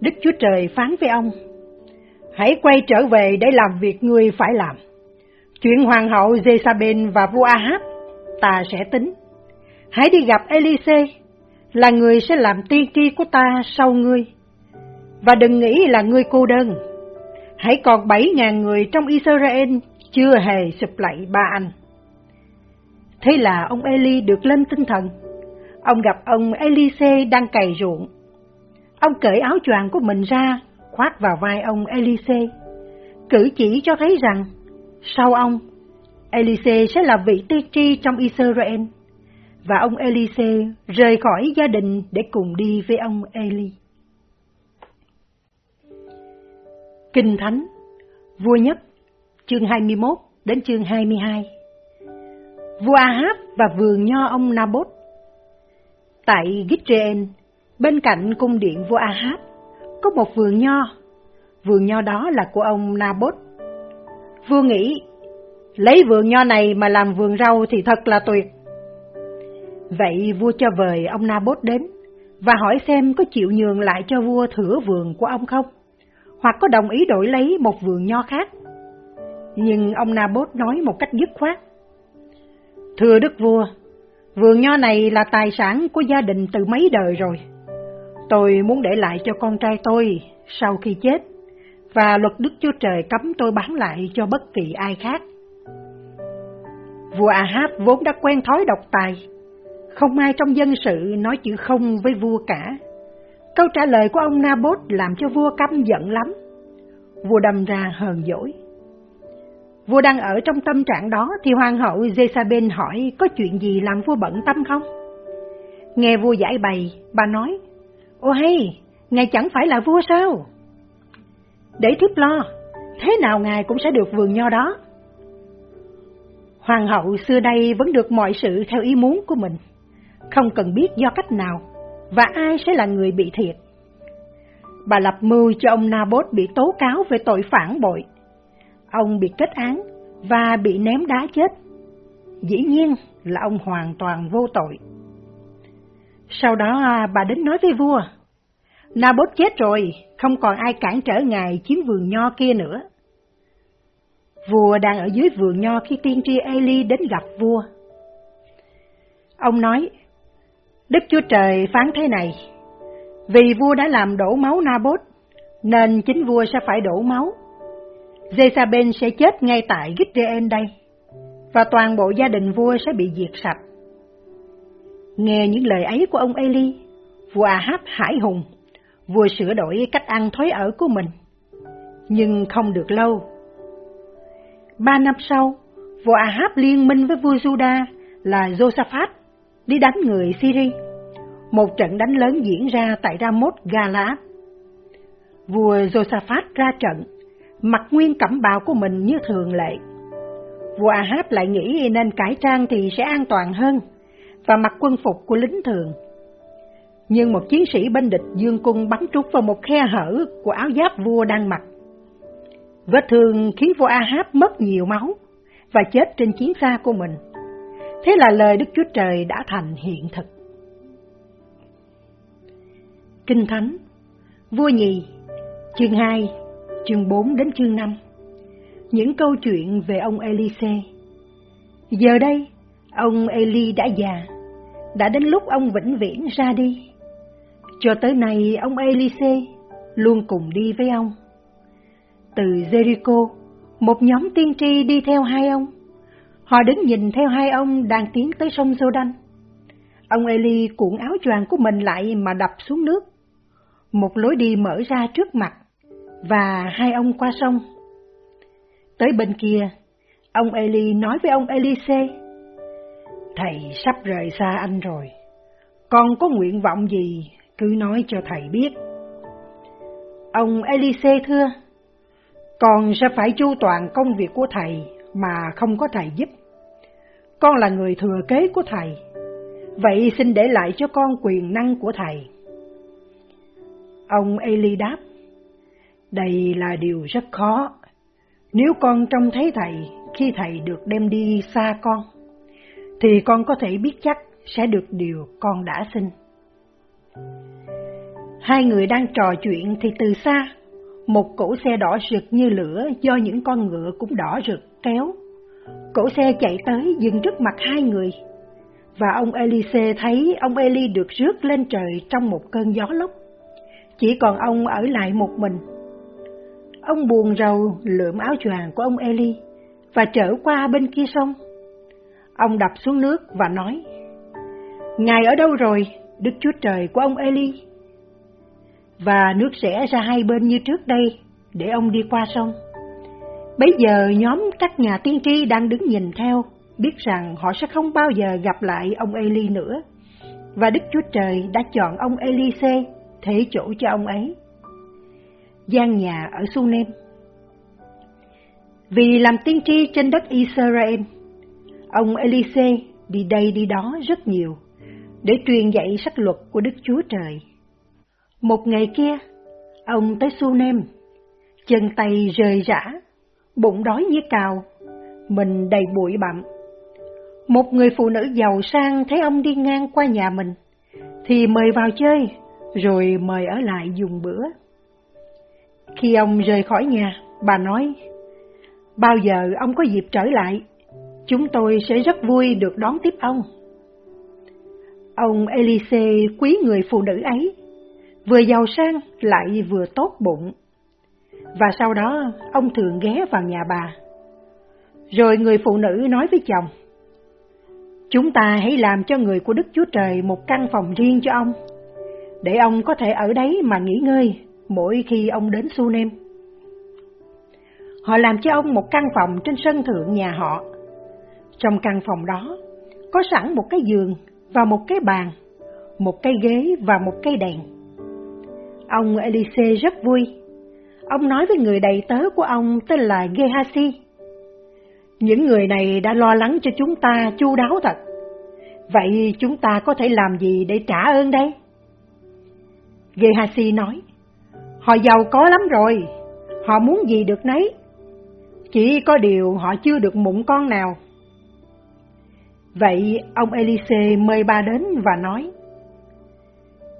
Đức Chúa Trời phán với ông, hãy quay trở về để làm việc ngươi phải làm. Chuyện hoàng hậu Jezabel và vua Ahab ta sẽ tính. Hãy đi gặp Elise, là người sẽ làm tiên tri của ta sau ngươi. Và đừng nghĩ là ngươi cô đơn. Hãy còn bảy ngàn người trong Israel chưa hề sụp lạy ba anh. Thế là ông Eli được lên tinh thần. Ông gặp ông Elise đang cày ruộng. Ông cởi áo choàng của mình ra, khoác vào vai ông Elise, cử chỉ cho thấy rằng sau ông Elise sẽ là vị tiên tri trong Israel, và ông Elise rời khỏi gia đình để cùng đi với ông Eli. Kinh Thánh Vua Nhất chương 21 đến chương 22 Vua Ahab và vườn nho ông Naboth Tại Gitreen, bên cạnh cung điện vua Ahab, có một vườn nho. Vườn nho đó là của ông Naboth. Vua nghĩ, lấy vườn nho này mà làm vườn rau thì thật là tuyệt. Vậy vua cho vời ông Naboth đến và hỏi xem có chịu nhường lại cho vua thửa vườn của ông không, hoặc có đồng ý đổi lấy một vườn nho khác. Nhưng ông Nabot nói một cách dứt khoát. Thưa đức vua, vườn nho này là tài sản của gia đình từ mấy đời rồi. Tôi muốn để lại cho con trai tôi sau khi chết, và luật Đức Chúa Trời cấm tôi bán lại cho bất kỳ ai khác. Vua Ahab vốn đã quen thói độc tài, không ai trong dân sự nói chữ không với vua cả. Câu trả lời của ông Naboth làm cho vua căm giận lắm. Vua đâm ra hờn dỗi. Vua đang ở trong tâm trạng đó thì hoàng hậu Jezabel hỏi có chuyện gì làm vua bận tâm không? Nghe vua giải bày, bà nói, Ô hay, ngài chẳng phải là vua sao? Để thiếp lo, thế nào ngài cũng sẽ được vườn nho đó. Hoàng hậu xưa đây vẫn được mọi sự theo ý muốn của mình, không cần biết do cách nào và ai sẽ là người bị thiệt. Bà lập mưu cho ông Nabot bị tố cáo về tội phản bội. Ông bị kết án và bị ném đá chết. Dĩ nhiên là ông hoàn toàn vô tội. Sau đó à, bà đến nói với vua, Nabot chết rồi, không còn ai cản trở ngài chiếm vườn nho kia nữa. Vua đang ở dưới vườn nho khi tiên tri Eli đến gặp vua. Ông nói, Đức Chúa Trời phán thế này, vì vua đã làm đổ máu Nabot, nên chính vua sẽ phải đổ máu. Jezabel sẽ chết ngay tại Gideon đây, và toàn bộ gia đình vua sẽ bị diệt sạch. Nghe những lời ấy của ông Eli, vua Ahab hải hùng, vua sửa đổi cách ăn thói ở của mình. Nhưng không được lâu. Ba năm sau, vua Ahab liên minh với vua Juda là Josaphat đi đánh người Syria. Một trận đánh lớn diễn ra tại Ramot Gala. Vua Josaphat ra trận, mặc nguyên cẩm bào của mình như thường lệ. Vua Ahab lại nghĩ nên cải trang thì sẽ an toàn hơn và mặc quân phục của lính thường. Nhưng một chiến sĩ bên địch dương cung bắn trúng vào một khe hở của áo giáp vua đang mặc. Vết thương khiến vua Ahab mất nhiều máu và chết trên chiến xa của mình. Thế là lời Đức Chúa Trời đã thành hiện thực. Kinh Thánh Vua Nhì Chương 2 Chương 4 đến chương 5 Những câu chuyện về ông Elise Giờ đây, ông Eli đã già đã đến lúc ông vĩnh viễn ra đi. Cho tới nay ông Elise luôn cùng đi với ông. Từ Jericho, một nhóm tiên tri đi theo hai ông. Họ đứng nhìn theo hai ông đang tiến tới sông Jordan. Ông Eli cuộn áo choàng của mình lại mà đập xuống nước. Một lối đi mở ra trước mặt, và hai ông qua sông. Tới bên kia, ông Eli nói với ông Elise, Thầy sắp rời xa anh rồi. Con có nguyện vọng gì, cứ nói cho thầy biết. Ông Elise thưa, con sẽ phải chu toàn công việc của thầy mà không có thầy giúp. Con là người thừa kế của thầy, vậy xin để lại cho con quyền năng của thầy. Ông Eli đáp, đây là điều rất khó. Nếu con trông thấy thầy khi thầy được đem đi xa con, thì con có thể biết chắc sẽ được điều con đã xin. Hai người đang trò chuyện thì từ xa, một cỗ xe đỏ rực như lửa do những con ngựa cũng đỏ rực kéo. Cỗ xe chạy tới dừng trước mặt hai người, và ông Elise thấy ông Eli được rước lên trời trong một cơn gió lốc. Chỉ còn ông ở lại một mình. Ông buồn rầu lượm áo choàng của ông Eli và trở qua bên kia sông. Ông đập xuống nước và nói, Ngài ở đâu rồi, Đức Chúa Trời của ông Eli? Và nước sẽ ra hai bên như trước đây, để ông đi qua sông. Bây giờ nhóm các nhà tiên tri đang đứng nhìn theo, biết rằng họ sẽ không bao giờ gặp lại ông Eli nữa, và Đức Chúa Trời đã chọn ông Elise thế chỗ cho ông ấy. gian nhà ở Sunem Vì làm tiên tri trên đất Israel, ông Elise đi đây đi đó rất nhiều để truyền dạy sách luật của Đức Chúa Trời. Một ngày kia, ông tới Sunem, chân tay rời rã, bụng đói như cào, mình đầy bụi bặm. Một người phụ nữ giàu sang thấy ông đi ngang qua nhà mình, thì mời vào chơi, rồi mời ở lại dùng bữa. Khi ông rời khỏi nhà, bà nói, bao giờ ông có dịp trở lại, chúng tôi sẽ rất vui được đón tiếp ông. Ông Elise quý người phụ nữ ấy, vừa giàu sang lại vừa tốt bụng. Và sau đó ông thường ghé vào nhà bà. Rồi người phụ nữ nói với chồng, Chúng ta hãy làm cho người của Đức Chúa Trời một căn phòng riêng cho ông, để ông có thể ở đấy mà nghỉ ngơi mỗi khi ông đến Sunem. Họ làm cho ông một căn phòng trên sân thượng nhà họ. Trong căn phòng đó có sẵn một cái giường và một cái bàn, một cái ghế và một cây đèn. Ông Elise rất vui. Ông nói với người đầy tớ của ông tên là Gehazi. Những người này đã lo lắng cho chúng ta chu đáo thật. Vậy chúng ta có thể làm gì để trả ơn đây? Gehazi nói, họ giàu có lắm rồi, họ muốn gì được nấy. Chỉ có điều họ chưa được mụn con nào. Vậy ông Elise mời bà đến và nói,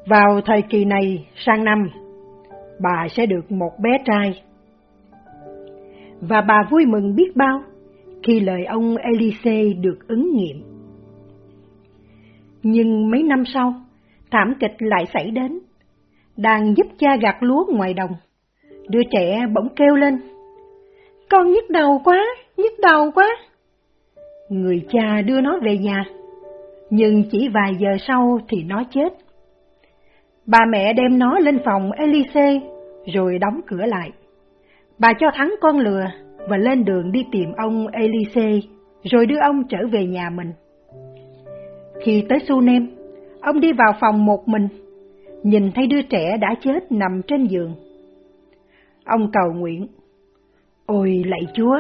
Vào thời kỳ này sang năm, bà sẽ được một bé trai. Và bà vui mừng biết bao khi lời ông Elise được ứng nghiệm. Nhưng mấy năm sau, thảm kịch lại xảy đến. Đang giúp cha gặt lúa ngoài đồng. Đứa trẻ bỗng kêu lên. Con nhức đầu quá, nhức đầu quá. Người cha đưa nó về nhà, nhưng chỉ vài giờ sau thì nó chết. Bà mẹ đem nó lên phòng Elise rồi đóng cửa lại. Bà cho thắng con lừa và lên đường đi tìm ông Elise rồi đưa ông trở về nhà mình. Khi tới Sunem, ông đi vào phòng một mình, nhìn thấy đứa trẻ đã chết nằm trên giường. Ông cầu nguyện, Ôi lạy Chúa,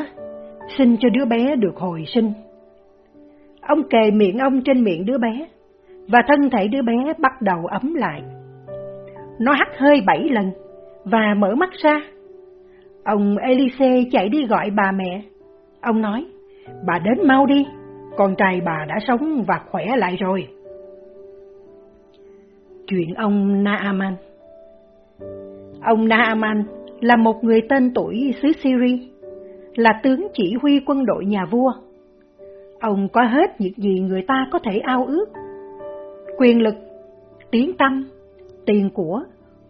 xin cho đứa bé được hồi sinh. Ông kề miệng ông trên miệng đứa bé, và thân thể đứa bé bắt đầu ấm lại. Nó hắt hơi bảy lần, và mở mắt ra. Ông Elise chạy đi gọi bà mẹ. Ông nói, bà đến mau đi, con trai bà đã sống và khỏe lại rồi. Chuyện ông Naaman Ông Naaman là một người tên tuổi xứ Syria, là tướng chỉ huy quân đội nhà vua Ông có hết những gì người ta có thể ao ước. Quyền lực, tiếng tâm, tiền của,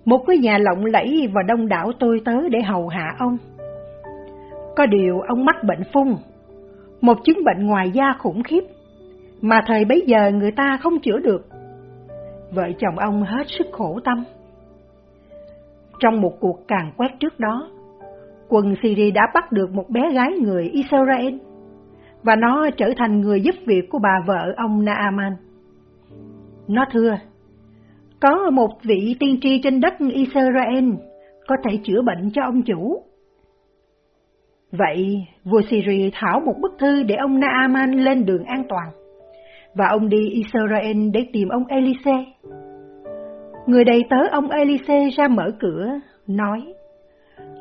một cái nhà lộng lẫy và đông đảo tôi tớ để hầu hạ ông. Có điều ông mắc bệnh phung, một chứng bệnh ngoài da khủng khiếp, mà thời bấy giờ người ta không chữa được. Vợ chồng ông hết sức khổ tâm. Trong một cuộc càng quét trước đó, quân Syria đã bắt được một bé gái người Israel và nó trở thành người giúp việc của bà vợ ông Naaman. Nó thưa, có một vị tiên tri trên đất Israel có thể chữa bệnh cho ông chủ. Vậy, vua Syria thảo một bức thư để ông Naaman lên đường an toàn, và ông đi Israel để tìm ông Elise. Người đầy tớ ông Elise ra mở cửa, nói,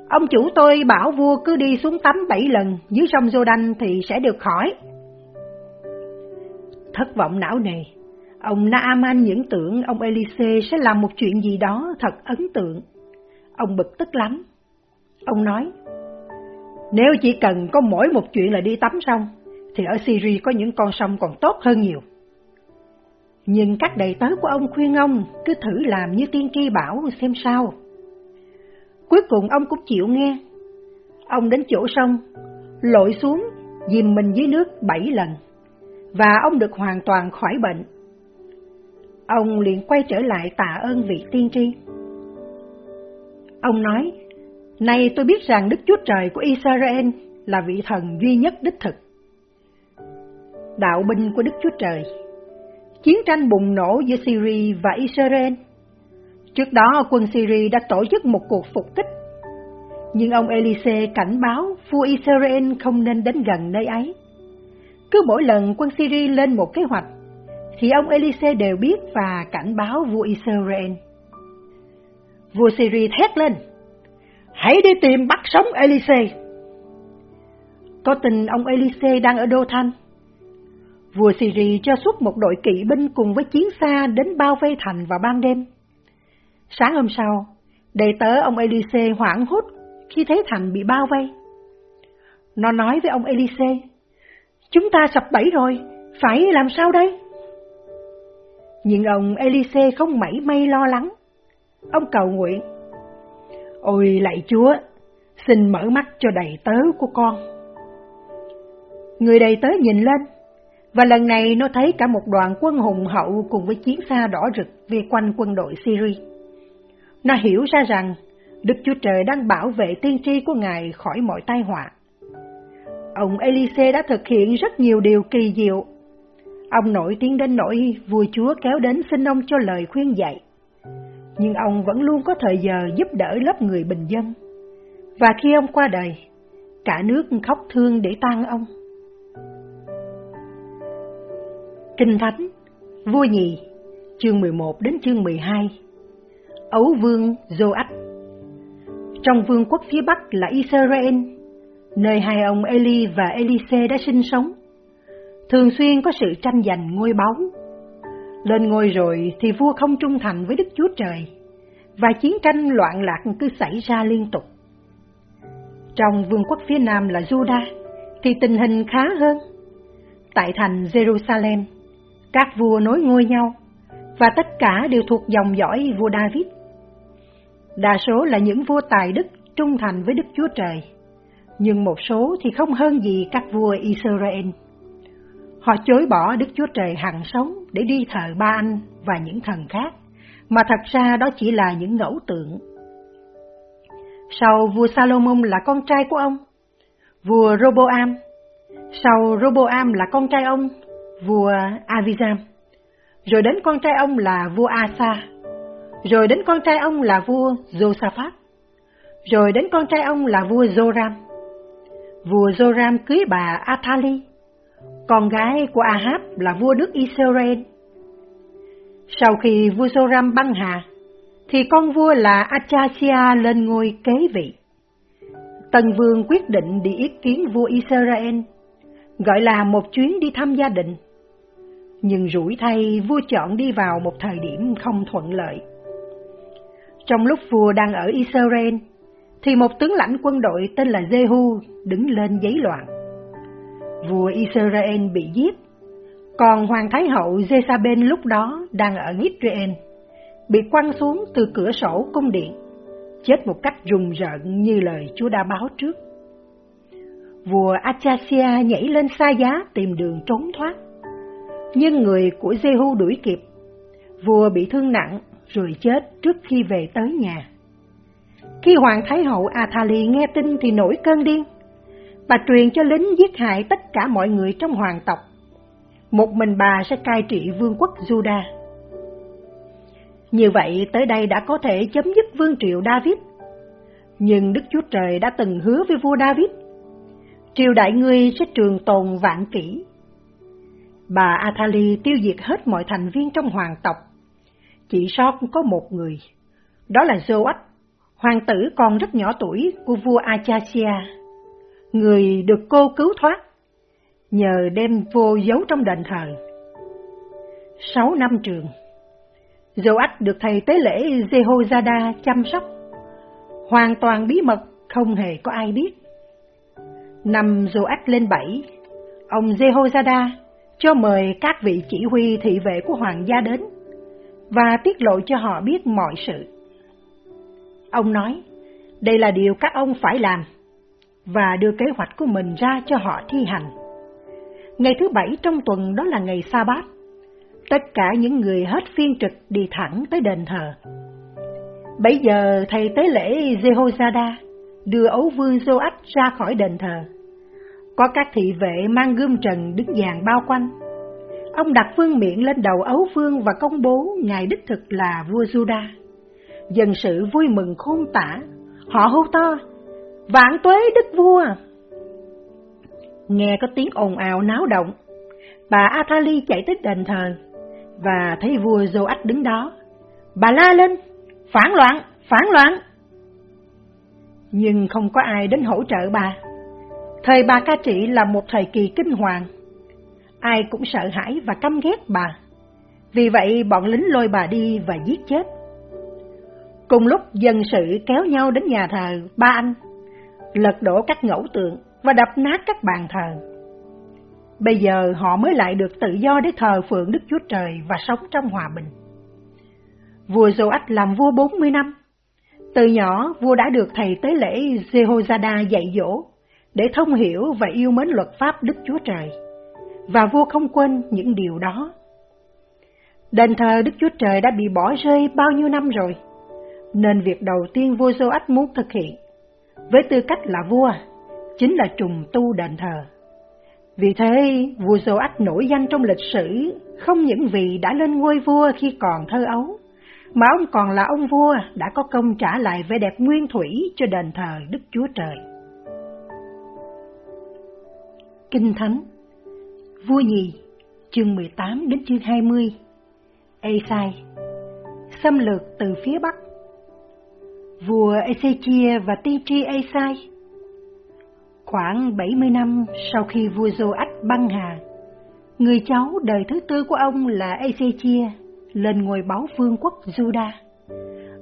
Ông chủ tôi bảo vua cứ đi xuống tắm bảy lần dưới sông Jordan thì sẽ được khỏi. Thất vọng não nề, ông Naaman những tưởng ông Elise sẽ làm một chuyện gì đó thật ấn tượng. Ông bực tức lắm. Ông nói, nếu chỉ cần có mỗi một chuyện là đi tắm xong, thì ở Syria có những con sông còn tốt hơn nhiều. Nhưng các đầy tớ của ông khuyên ông cứ thử làm như tiên tri bảo xem sao. Cuối cùng ông cũng chịu nghe. Ông đến chỗ sông, lội xuống, dìm mình dưới nước bảy lần, và ông được hoàn toàn khỏi bệnh. Ông liền quay trở lại tạ ơn vị tiên tri. Ông nói, nay tôi biết rằng Đức Chúa Trời của Israel là vị thần duy nhất đích thực. đạo binh của Đức Chúa Trời. Chiến tranh bùng nổ giữa Syria và Israel. Trước đó quân Syria đã tổ chức một cuộc phục kích. Nhưng ông Elise cảnh báo vua Israel không nên đến gần nơi ấy. Cứ mỗi lần quân Syria lên một kế hoạch, thì ông Elise đều biết và cảnh báo vua Israel. Vua Siri thét lên, hãy đi tìm bắt sống Elise. Có tin ông Elise đang ở Đô Thanh. Vua Siri cho xuất một đội kỵ binh cùng với chiến xa đến bao vây thành vào ban đêm. Sáng hôm sau, đệ tớ ông Elise hoảng hốt khi thấy thành bị bao vây. Nó nói với ông Elise, chúng ta sập bẫy rồi, phải làm sao đây? Nhưng ông Elise không mảy may lo lắng. Ông cầu nguyện, Ôi lạy Chúa, xin mở mắt cho đầy tớ của con. Người đầy tớ nhìn lên, và lần này nó thấy cả một đoàn quân hùng hậu cùng với chiến xa đỏ rực về quanh quân đội Syria. Nó hiểu ra rằng Đức Chúa Trời đang bảo vệ tiên tri của Ngài khỏi mọi tai họa. Ông Elise đã thực hiện rất nhiều điều kỳ diệu. Ông nội tiến đến nỗi vua chúa kéo đến xin ông cho lời khuyên dạy. Nhưng ông vẫn luôn có thời giờ giúp đỡ lớp người bình dân. Và khi ông qua đời, cả nước khóc thương để tang ông. Kinh Thánh, Vua Nhì, chương 11 đến chương 12 Ấu Vương Joach Trong vương quốc phía Bắc là Israel, nơi hai ông Eli và Elise đã sinh sống, thường xuyên có sự tranh giành ngôi báu. Lên ngôi rồi thì vua không trung thành với Đức Chúa Trời, và chiến tranh loạn lạc cứ xảy ra liên tục. Trong vương quốc phía Nam là Judah, thì tình hình khá hơn. Tại thành Jerusalem, các vua nối ngôi nhau, và tất cả đều thuộc dòng dõi vua David. Đa số là những vua tài đức trung thành với Đức Chúa Trời, nhưng một số thì không hơn gì các vua Israel. Họ chối bỏ Đức Chúa Trời hằng sống để đi thờ ba anh và những thần khác, mà thật ra đó chỉ là những ngẫu tượng. Sau vua Salomon là con trai của ông, vua Roboam. Sau Roboam là con trai ông, vua Avizam. Rồi đến con trai ông là vua Asa. Rồi đến con trai ông là vua Josaphat. Rồi đến con trai ông là vua Joram. Vua Joram cưới bà Athali, con gái của Ahab là vua nước Israel. Sau khi vua Joram băng hà, thì con vua là Achasia lên ngôi kế vị. Tần vương quyết định đi ý kiến vua Israel, gọi là một chuyến đi thăm gia đình nhưng rủi thay vua chọn đi vào một thời điểm không thuận lợi. Trong lúc vua đang ở Israel, thì một tướng lãnh quân đội tên là Jehu đứng lên giấy loạn. Vua Israel bị giết, còn Hoàng Thái hậu Jezabel lúc đó đang ở Israel, bị quăng xuống từ cửa sổ cung điện, chết một cách rùng rợn như lời Chúa đã báo trước. Vua Achasia nhảy lên xa giá tìm đường trốn thoát nhưng người của Jehu đuổi kịp. Vua bị thương nặng rồi chết trước khi về tới nhà. Khi Hoàng Thái hậu Athali nghe tin thì nổi cơn điên. Bà truyền cho lính giết hại tất cả mọi người trong hoàng tộc. Một mình bà sẽ cai trị vương quốc Juda. Như vậy tới đây đã có thể chấm dứt vương triều David. Nhưng Đức Chúa Trời đã từng hứa với vua David, triều đại ngươi sẽ trường tồn vạn kỷ Bà Athali tiêu diệt hết mọi thành viên trong hoàng tộc. Chỉ sót có một người, đó là Joach, hoàng tử còn rất nhỏ tuổi của vua Achasia, người được cô cứu thoát, nhờ đem vô giấu trong đền thờ. Sáu năm trường, Joach được thầy tế lễ Jehoiada chăm sóc, hoàn toàn bí mật, không hề có ai biết. Năm Joach lên bảy, ông Jehoiada cho mời các vị chỉ huy thị vệ của hoàng gia đến và tiết lộ cho họ biết mọi sự. Ông nói, đây là điều các ông phải làm và đưa kế hoạch của mình ra cho họ thi hành. Ngày thứ bảy trong tuần đó là ngày sa bát. Tất cả những người hết phiên trực đi thẳng tới đền thờ. Bây giờ thầy tế lễ Jehoiada đưa ấu vương Joach ra khỏi đền thờ. Có các thị vệ mang gươm trần đứng dàn bao quanh. Ông đặt vương miệng lên đầu ấu vương và công bố ngài đích thực là vua Juda. Dân sự vui mừng khôn tả, họ hô to, vạn tuế đức vua. Nghe có tiếng ồn ào náo động, bà Athali chạy tới đền thờ và thấy vua Joach đứng đó. Bà la lên, phản loạn, phản loạn. Nhưng không có ai đến hỗ trợ bà. Thời bà ca trị là một thời kỳ kinh hoàng. Ai cũng sợ hãi và căm ghét bà. Vì vậy bọn lính lôi bà đi và giết chết. Cùng lúc dân sự kéo nhau đến nhà thờ ba anh, lật đổ các ngẫu tượng và đập nát các bàn thờ. Bây giờ họ mới lại được tự do để thờ phượng Đức Chúa Trời và sống trong hòa bình. Vua Joach làm vua 40 năm. Từ nhỏ, vua đã được thầy tế lễ Jehoiada dạy dỗ để thông hiểu và yêu mến luật pháp Đức Chúa Trời. Và vua không quên những điều đó. Đền thờ Đức Chúa Trời đã bị bỏ rơi bao nhiêu năm rồi, nên việc đầu tiên vua Joach muốn thực hiện, với tư cách là vua, chính là trùng tu đền thờ. Vì thế, vua Joach nổi danh trong lịch sử không những vì đã lên ngôi vua khi còn thơ ấu, mà ông còn là ông vua đã có công trả lại vẻ đẹp nguyên thủy cho đền thờ Đức Chúa Trời. Kinh Thánh Vua Nhì, chương 18 đến chương 20 Esai Xâm lược từ phía Bắc Vua Ezechia và tiên tri Esai Khoảng 70 năm sau khi vua Joach băng hà, người cháu đời thứ tư của ông là Ezechia lên ngôi báo vương quốc Juda.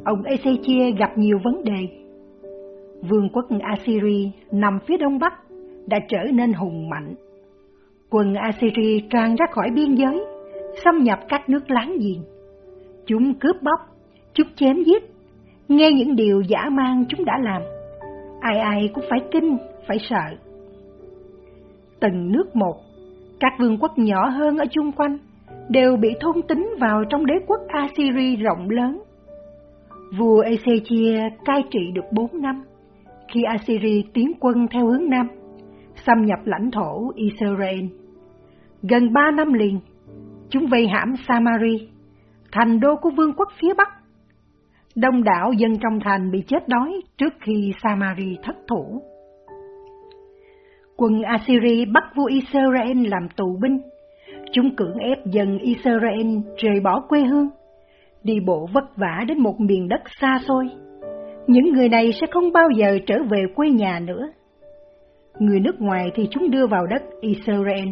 Ông Ezechia gặp nhiều vấn đề. Vương quốc Assyri nằm phía đông bắc đã trở nên hùng mạnh. Quân Assyri tràn ra khỏi biên giới, xâm nhập các nước láng giềng. Chúng cướp bóc, chúng chém giết, nghe những điều giả mang chúng đã làm. Ai ai cũng phải kinh phải sợ. Từng nước một, các vương quốc nhỏ hơn ở chung quanh đều bị thôn tính vào trong đế quốc Assyri rộng lớn. Vua Ezechia cai trị được bốn năm, khi Assyri tiến quân theo hướng Nam, xâm nhập lãnh thổ Israel. Gần ba năm liền, chúng vây hãm Samari, thành đô của vương quốc phía Bắc. Đông đảo dân trong thành bị chết đói trước khi Samari thất thủ quân Assyri bắt vua Israel làm tù binh. Chúng cưỡng ép dân Israel rời bỏ quê hương, đi bộ vất vả đến một miền đất xa xôi. Những người này sẽ không bao giờ trở về quê nhà nữa. Người nước ngoài thì chúng đưa vào đất Israel.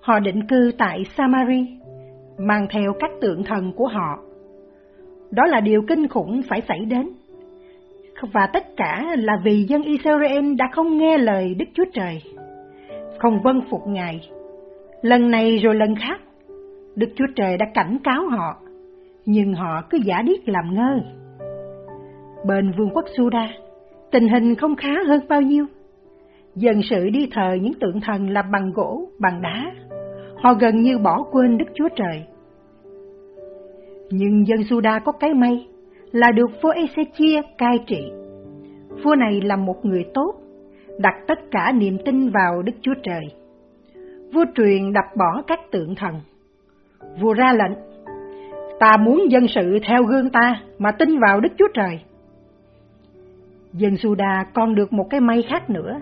Họ định cư tại Samari, mang theo các tượng thần của họ. Đó là điều kinh khủng phải xảy đến. Và tất cả là vì dân Israel đã không nghe lời Đức Chúa Trời, không vâng phục Ngài. Lần này rồi lần khác, Đức Chúa Trời đã cảnh cáo họ, nhưng họ cứ giả điếc làm ngơ. Bên vương quốc Suda, tình hình không khá hơn bao nhiêu. Dân sự đi thờ những tượng thần làm bằng gỗ, bằng đá, họ gần như bỏ quên Đức Chúa Trời. Nhưng dân Suda có cái may, là được vua Ezechia cai trị. Vua này là một người tốt, đặt tất cả niềm tin vào Đức Chúa Trời. Vua truyền đập bỏ các tượng thần. Vua ra lệnh, ta muốn dân sự theo gương ta mà tin vào Đức Chúa Trời. Dân Suda còn được một cái may khác nữa,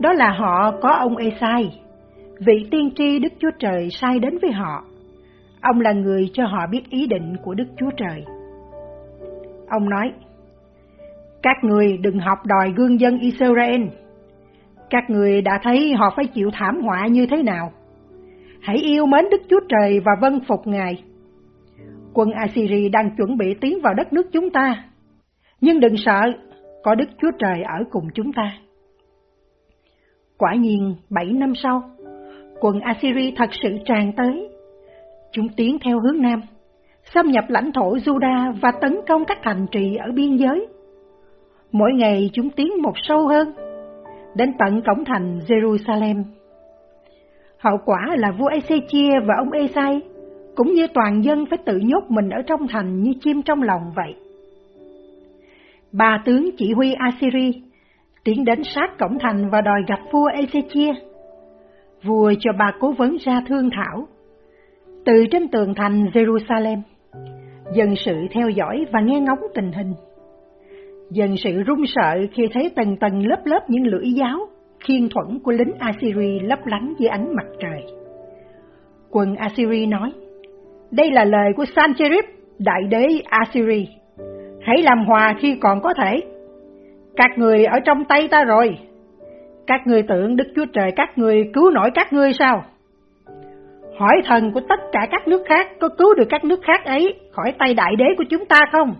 đó là họ có ông Esai, vị tiên tri Đức Chúa Trời sai đến với họ. Ông là người cho họ biết ý định của Đức Chúa Trời. Ông nói, các người đừng học đòi gương dân Israel. Các người đã thấy họ phải chịu thảm họa như thế nào. Hãy yêu mến Đức Chúa Trời và vâng phục Ngài. Quân Assyri đang chuẩn bị tiến vào đất nước chúng ta. Nhưng đừng sợ, có Đức Chúa Trời ở cùng chúng ta. Quả nhiên, bảy năm sau, quân Assyri thật sự tràn tới. Chúng tiến theo hướng Nam xâm nhập lãnh thổ Juda và tấn công các thành trì ở biên giới. Mỗi ngày chúng tiến một sâu hơn, đến tận cổng thành Jerusalem. Hậu quả là vua Ezechia và ông Esai cũng như toàn dân phải tự nhốt mình ở trong thành như chim trong lòng vậy. Ba tướng chỉ huy Assyri tiến đến sát cổng thành và đòi gặp vua Ezechia vua cho bà cố vấn ra thương thảo. Từ trên tường thành Jerusalem, dân sự theo dõi và nghe ngóng tình hình. Dân sự run sợ khi thấy tầng tầng lớp lớp những lưỡi giáo, khiên thuẫn của lính Assyri lấp lánh dưới ánh mặt trời. Quân Assyri nói, đây là lời của Sancherib, đại đế Assyri. Hãy làm hòa khi còn có thể. Các người ở trong tay ta rồi. Các người tưởng Đức Chúa Trời các người cứu nổi các ngươi sao? Hỏi thần của tất cả các nước khác có cứu được các nước khác ấy khỏi tay đại đế của chúng ta không?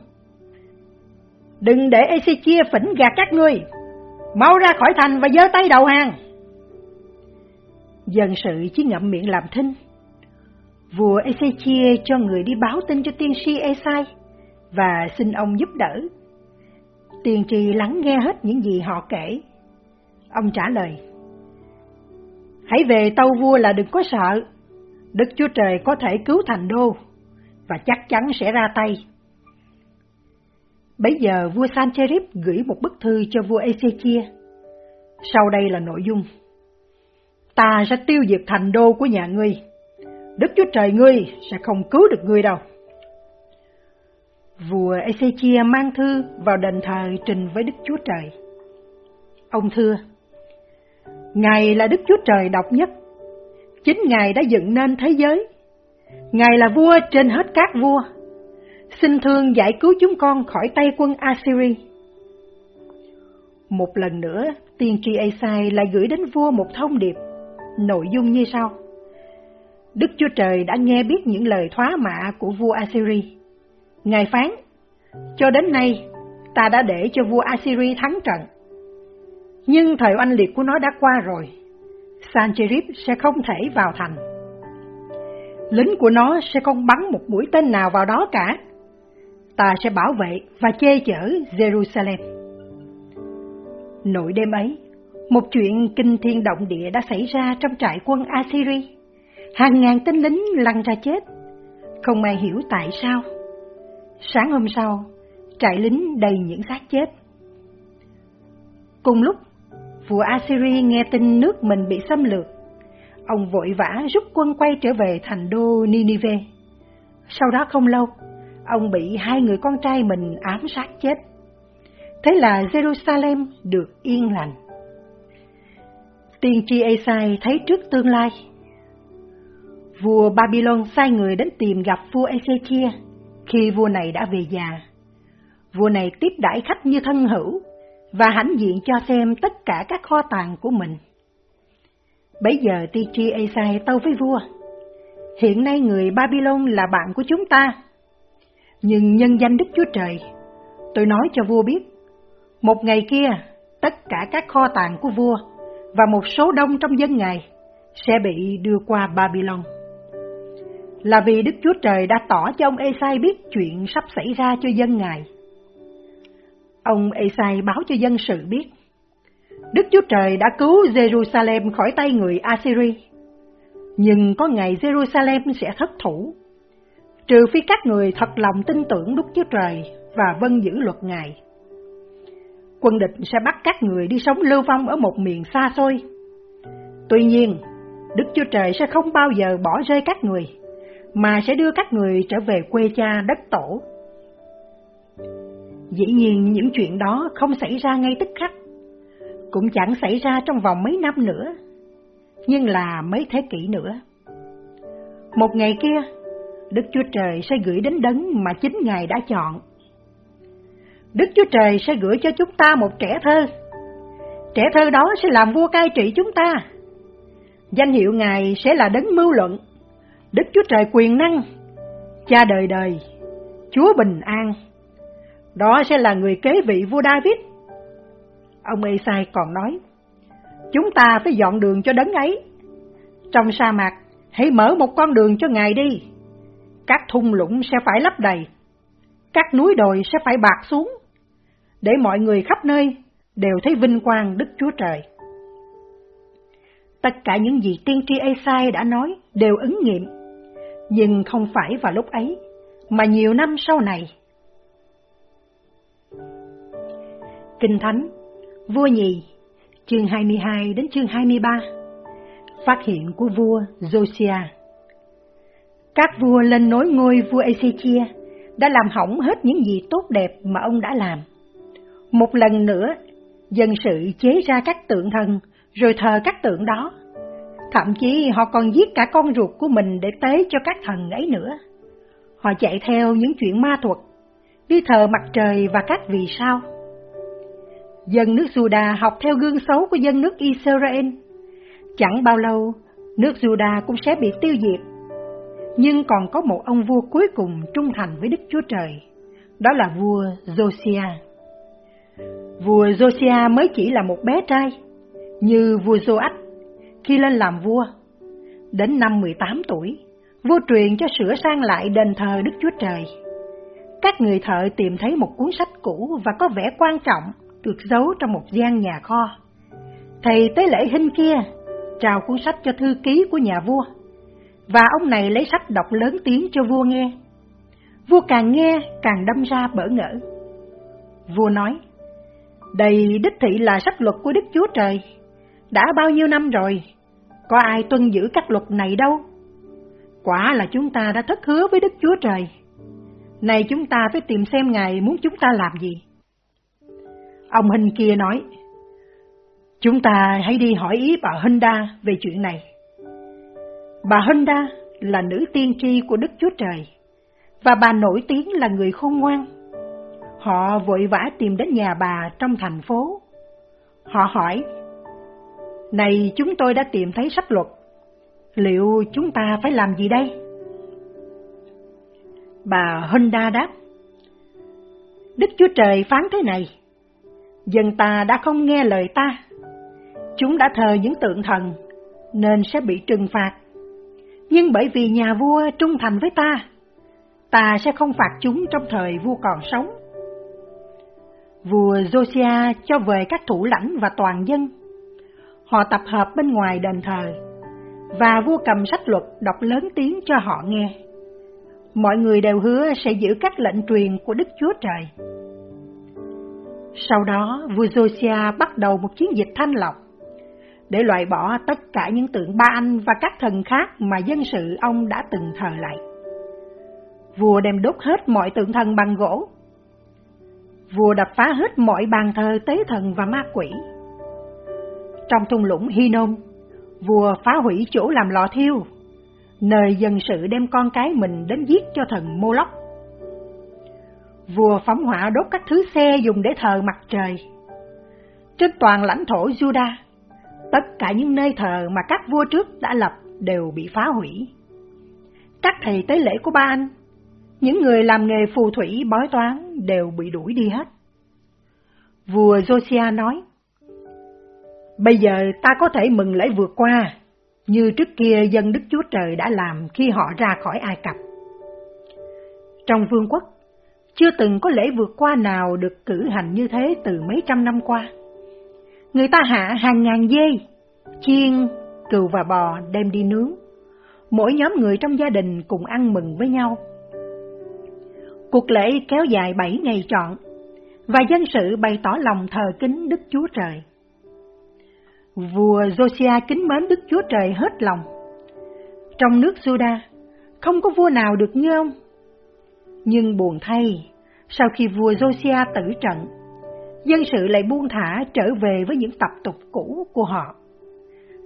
Đừng để Ezechia phỉnh gạt các ngươi. Mau ra khỏi thành và giơ tay đầu hàng. Dân sự chỉ ngậm miệng làm thinh. Vua Ezechia cho người đi báo tin cho tiên tri Esai và xin ông giúp đỡ. Tiên tri lắng nghe hết những gì họ kể. Ông trả lời, Hãy về tâu vua là đừng có sợ, Đức Chúa Trời có thể cứu thành đô, và chắc chắn sẽ ra tay. Bây giờ vua Sancherib gửi một bức thư cho vua Ezechia. Sau đây là nội dung. Ta sẽ tiêu diệt thành đô của nhà ngươi. Đức Chúa Trời ngươi sẽ không cứu được ngươi đâu. Vua Ezechia mang thư vào đền thờ trình với Đức Chúa Trời. Ông thưa, Ngài là Đức Chúa Trời độc nhất, chính Ngài đã dựng nên thế giới. Ngài là vua trên hết các vua. Xin thương giải cứu chúng con khỏi tay quân Assyri. Một lần nữa, tiên tri Asai lại gửi đến vua một thông điệp, nội dung như sau. Đức Chúa Trời đã nghe biết những lời thoá mạ của vua Assyri. Ngài phán, cho đến nay ta đã để cho vua Assyri thắng trận. Nhưng thời oanh liệt của nó đã qua rồi, Sancherib sẽ không thể vào thành. Lính của nó sẽ không bắn một mũi tên nào vào đó cả. Ta sẽ bảo vệ và che chở Jerusalem. Nội đêm ấy, một chuyện kinh thiên động địa đã xảy ra trong trại quân Assyri. Hàng ngàn tên lính lăn ra chết. Không ai hiểu tại sao. Sáng hôm sau, trại lính đầy những xác chết. Cùng lúc, vua Assyri nghe tin nước mình bị xâm lược. Ông vội vã rút quân quay trở về thành đô Ninive. Sau đó không lâu, ông bị hai người con trai mình ám sát chết. Thế là Jerusalem được yên lành. Tiên tri Esai thấy trước tương lai. Vua Babylon sai người đến tìm gặp vua Ezechia khi vua này đã về già. Vua này tiếp đãi khách như thân hữu và hãnh diện cho xem tất cả các kho tàng của mình. Bây giờ tiên tri Esai tâu với vua, hiện nay người Babylon là bạn của chúng ta, nhưng nhân danh Đức Chúa Trời, tôi nói cho vua biết, một ngày kia tất cả các kho tàng của vua và một số đông trong dân ngài sẽ bị đưa qua Babylon. Là vì Đức Chúa Trời đã tỏ cho ông Esai biết chuyện sắp xảy ra cho dân ngài. Ông Esai báo cho dân sự biết, Đức Chúa Trời đã cứu Jerusalem khỏi tay người Assyri, nhưng có ngày Jerusalem sẽ thất thủ, trừ phi các người thật lòng tin tưởng Đức Chúa Trời và vâng giữ luật Ngài. Quân địch sẽ bắt các người đi sống lưu vong ở một miền xa xôi. Tuy nhiên, Đức Chúa Trời sẽ không bao giờ bỏ rơi các người, mà sẽ đưa các người trở về quê cha đất tổ. Dĩ nhiên những chuyện đó không xảy ra ngay tức khắc, cũng chẳng xảy ra trong vòng mấy năm nữa, nhưng là mấy thế kỷ nữa. Một ngày kia, Đức Chúa Trời sẽ gửi đến đấng mà chính Ngài đã chọn. Đức Chúa Trời sẽ gửi cho chúng ta một trẻ thơ. Trẻ thơ đó sẽ làm vua cai trị chúng ta. Danh hiệu Ngài sẽ là đấng mưu luận, Đức Chúa Trời quyền năng, cha đời đời, Chúa bình an. Đó sẽ là người kế vị vua David. Ông Esai còn nói, chúng ta phải dọn đường cho đấng ấy. Trong sa mạc, hãy mở một con đường cho Ngài đi. Các thung lũng sẽ phải lấp đầy, các núi đồi sẽ phải bạc xuống, để mọi người khắp nơi đều thấy vinh quang Đức Chúa Trời. Tất cả những gì tiên tri Esai đã nói đều ứng nghiệm, nhưng không phải vào lúc ấy, mà nhiều năm sau này. Kinh Thánh, Vua Nhì, chương 22 đến chương 23 Phát hiện của vua Josiah Các vua lên nối ngôi vua Ezechia đã làm hỏng hết những gì tốt đẹp mà ông đã làm. Một lần nữa, dân sự chế ra các tượng thần rồi thờ các tượng đó. Thậm chí họ còn giết cả con ruột của mình để tế cho các thần ấy nữa. Họ chạy theo những chuyện ma thuật, đi thờ mặt trời và các vì sao. Dân nước Juda học theo gương xấu của dân nước Israel. Chẳng bao lâu, nước Juda cũng sẽ bị tiêu diệt. Nhưng còn có một ông vua cuối cùng trung thành với Đức Chúa Trời, đó là vua Josiah. Vua Josiah mới chỉ là một bé trai, như vua Joach khi lên làm vua. Đến năm 18 tuổi, vua truyền cho sửa sang lại đền thờ Đức Chúa Trời. Các người thợ tìm thấy một cuốn sách cũ và có vẻ quan trọng được giấu trong một gian nhà kho. Thầy tế lễ hình kia trao cuốn sách cho thư ký của nhà vua, và ông này lấy sách đọc lớn tiếng cho vua nghe. Vua càng nghe càng đâm ra bỡ ngỡ. Vua nói, đây đích thị là sách luật của Đức Chúa Trời. Đã bao nhiêu năm rồi, có ai tuân giữ các luật này đâu. Quả là chúng ta đã thất hứa với Đức Chúa Trời. Này chúng ta phải tìm xem Ngài muốn chúng ta làm gì. Ông Hình kia nói, Chúng ta hãy đi hỏi ý bà Hinda về chuyện này. Bà Hinda là nữ tiên tri của Đức Chúa Trời, và bà nổi tiếng là người khôn ngoan. Họ vội vã tìm đến nhà bà trong thành phố. Họ hỏi, Này chúng tôi đã tìm thấy sách luật, liệu chúng ta phải làm gì đây? Bà Honda đáp, Đức Chúa Trời phán thế này, dân ta đã không nghe lời ta, chúng đã thờ những tượng thần, nên sẽ bị trừng phạt. Nhưng bởi vì nhà vua trung thành với ta, ta sẽ không phạt chúng trong thời vua còn sống. Vua Josiah cho về các thủ lãnh và toàn dân. Họ tập hợp bên ngoài đền thờ, và vua cầm sách luật đọc lớn tiếng cho họ nghe. Mọi người đều hứa sẽ giữ các lệnh truyền của Đức Chúa Trời. Sau đó, vua Josiah bắt đầu một chiến dịch thanh lọc để loại bỏ tất cả những tượng ba anh và các thần khác mà dân sự ông đã từng thờ lại. Vua đem đốt hết mọi tượng thần bằng gỗ. Vua đập phá hết mọi bàn thờ tế thần và ma quỷ. Trong thung lũng Hinom, vua phá hủy chỗ làm lò thiêu, nơi dân sự đem con cái mình đến giết cho thần Moloch. Vua phóng hỏa đốt các thứ xe dùng để thờ mặt trời. Trên toàn lãnh thổ Judah, tất cả những nơi thờ mà các vua trước đã lập đều bị phá hủy. Các thầy tế lễ của ba anh, những người làm nghề phù thủy bói toán đều bị đuổi đi hết. Vua Josiah nói, Bây giờ ta có thể mừng lễ vượt qua, như trước kia dân Đức Chúa Trời đã làm khi họ ra khỏi Ai Cập. Trong vương quốc, chưa từng có lễ vượt qua nào được cử hành như thế từ mấy trăm năm qua. Người ta hạ hàng ngàn dê, chiên, cừu và bò đem đi nướng. Mỗi nhóm người trong gia đình cùng ăn mừng với nhau. Cuộc lễ kéo dài bảy ngày trọn, và dân sự bày tỏ lòng thờ kính Đức Chúa Trời. Vua Josiah kính mến Đức Chúa Trời hết lòng. Trong nước Juda, không có vua nào được như ông. Nhưng buồn thay, sau khi vua Josiah tử trận, dân sự lại buông thả trở về với những tập tục cũ của họ.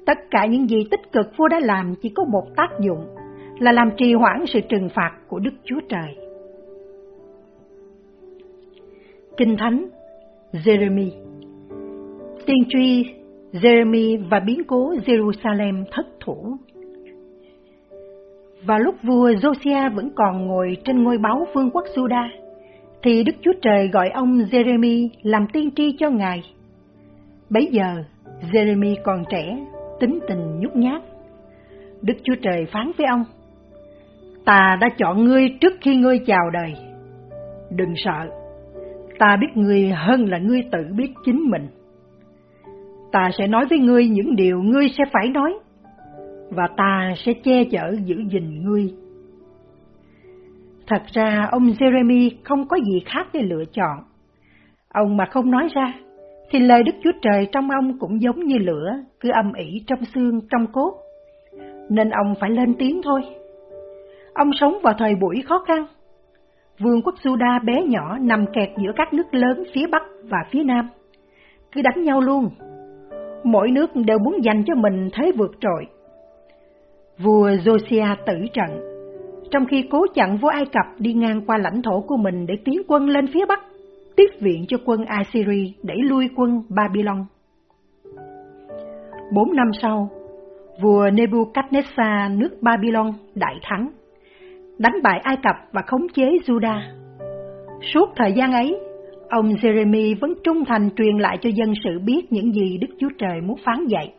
Tất cả những gì tích cực vua đã làm chỉ có một tác dụng là làm trì hoãn sự trừng phạt của Đức Chúa Trời. Kinh Thánh Jeremy Tiên truy Jeremy và biến cố Jerusalem thất thủ vào lúc vua Josiah vẫn còn ngồi trên ngôi báu vương quốc Suda, thì Đức Chúa Trời gọi ông Jeremy làm tiên tri cho Ngài. Bấy giờ, Jeremy còn trẻ, tính tình nhút nhát. Đức Chúa Trời phán với ông, Ta đã chọn ngươi trước khi ngươi chào đời. Đừng sợ, ta biết ngươi hơn là ngươi tự biết chính mình. Ta sẽ nói với ngươi những điều ngươi sẽ phải nói, và ta sẽ che chở giữ gìn ngươi. Thật ra ông Jeremy không có gì khác để lựa chọn. Ông mà không nói ra, thì lời Đức Chúa Trời trong ông cũng giống như lửa, cứ âm ỉ trong xương, trong cốt, nên ông phải lên tiếng thôi. Ông sống vào thời buổi khó khăn. Vương quốc Suda bé nhỏ nằm kẹt giữa các nước lớn phía Bắc và phía Nam. Cứ đánh nhau luôn. Mỗi nước đều muốn dành cho mình thế vượt trội. Vua Josiah tử trận, trong khi cố chặn vua Ai Cập đi ngang qua lãnh thổ của mình để tiến quân lên phía Bắc, tiếp viện cho quân Assyri đẩy lui quân Babylon. Bốn năm sau, vua Nebuchadnezzar nước Babylon đại thắng, đánh bại Ai Cập và khống chế Judah. Suốt thời gian ấy, ông Jeremy vẫn trung thành truyền lại cho dân sự biết những gì Đức Chúa Trời muốn phán dạy,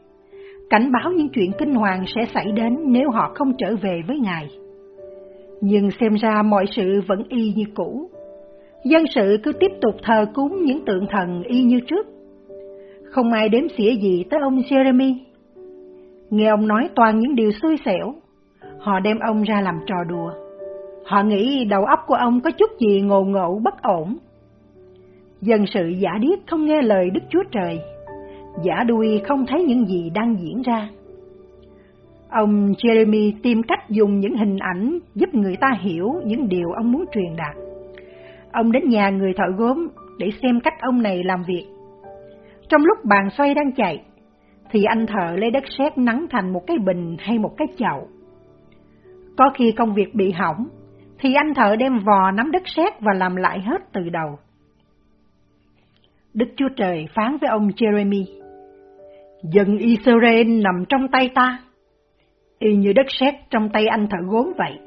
cảnh báo những chuyện kinh hoàng sẽ xảy đến nếu họ không trở về với Ngài. Nhưng xem ra mọi sự vẫn y như cũ. Dân sự cứ tiếp tục thờ cúng những tượng thần y như trước. Không ai đếm xỉa gì tới ông Jeremy. Nghe ông nói toàn những điều xui xẻo, họ đem ông ra làm trò đùa. Họ nghĩ đầu óc của ông có chút gì ngồ ngộ bất ổn. Dân sự giả điếc không nghe lời Đức Chúa Trời, giả đuôi không thấy những gì đang diễn ra. Ông Jeremy tìm cách dùng những hình ảnh giúp người ta hiểu những điều ông muốn truyền đạt. Ông đến nhà người thợ gốm để xem cách ông này làm việc. Trong lúc bàn xoay đang chạy, thì anh thợ lấy đất sét nắng thành một cái bình hay một cái chậu. Có khi công việc bị hỏng, thì anh thợ đem vò nắm đất sét và làm lại hết từ đầu. Đức Chúa Trời phán với ông Jeremy, Dân Israel nằm trong tay ta, y như đất sét trong tay anh thợ gốm vậy.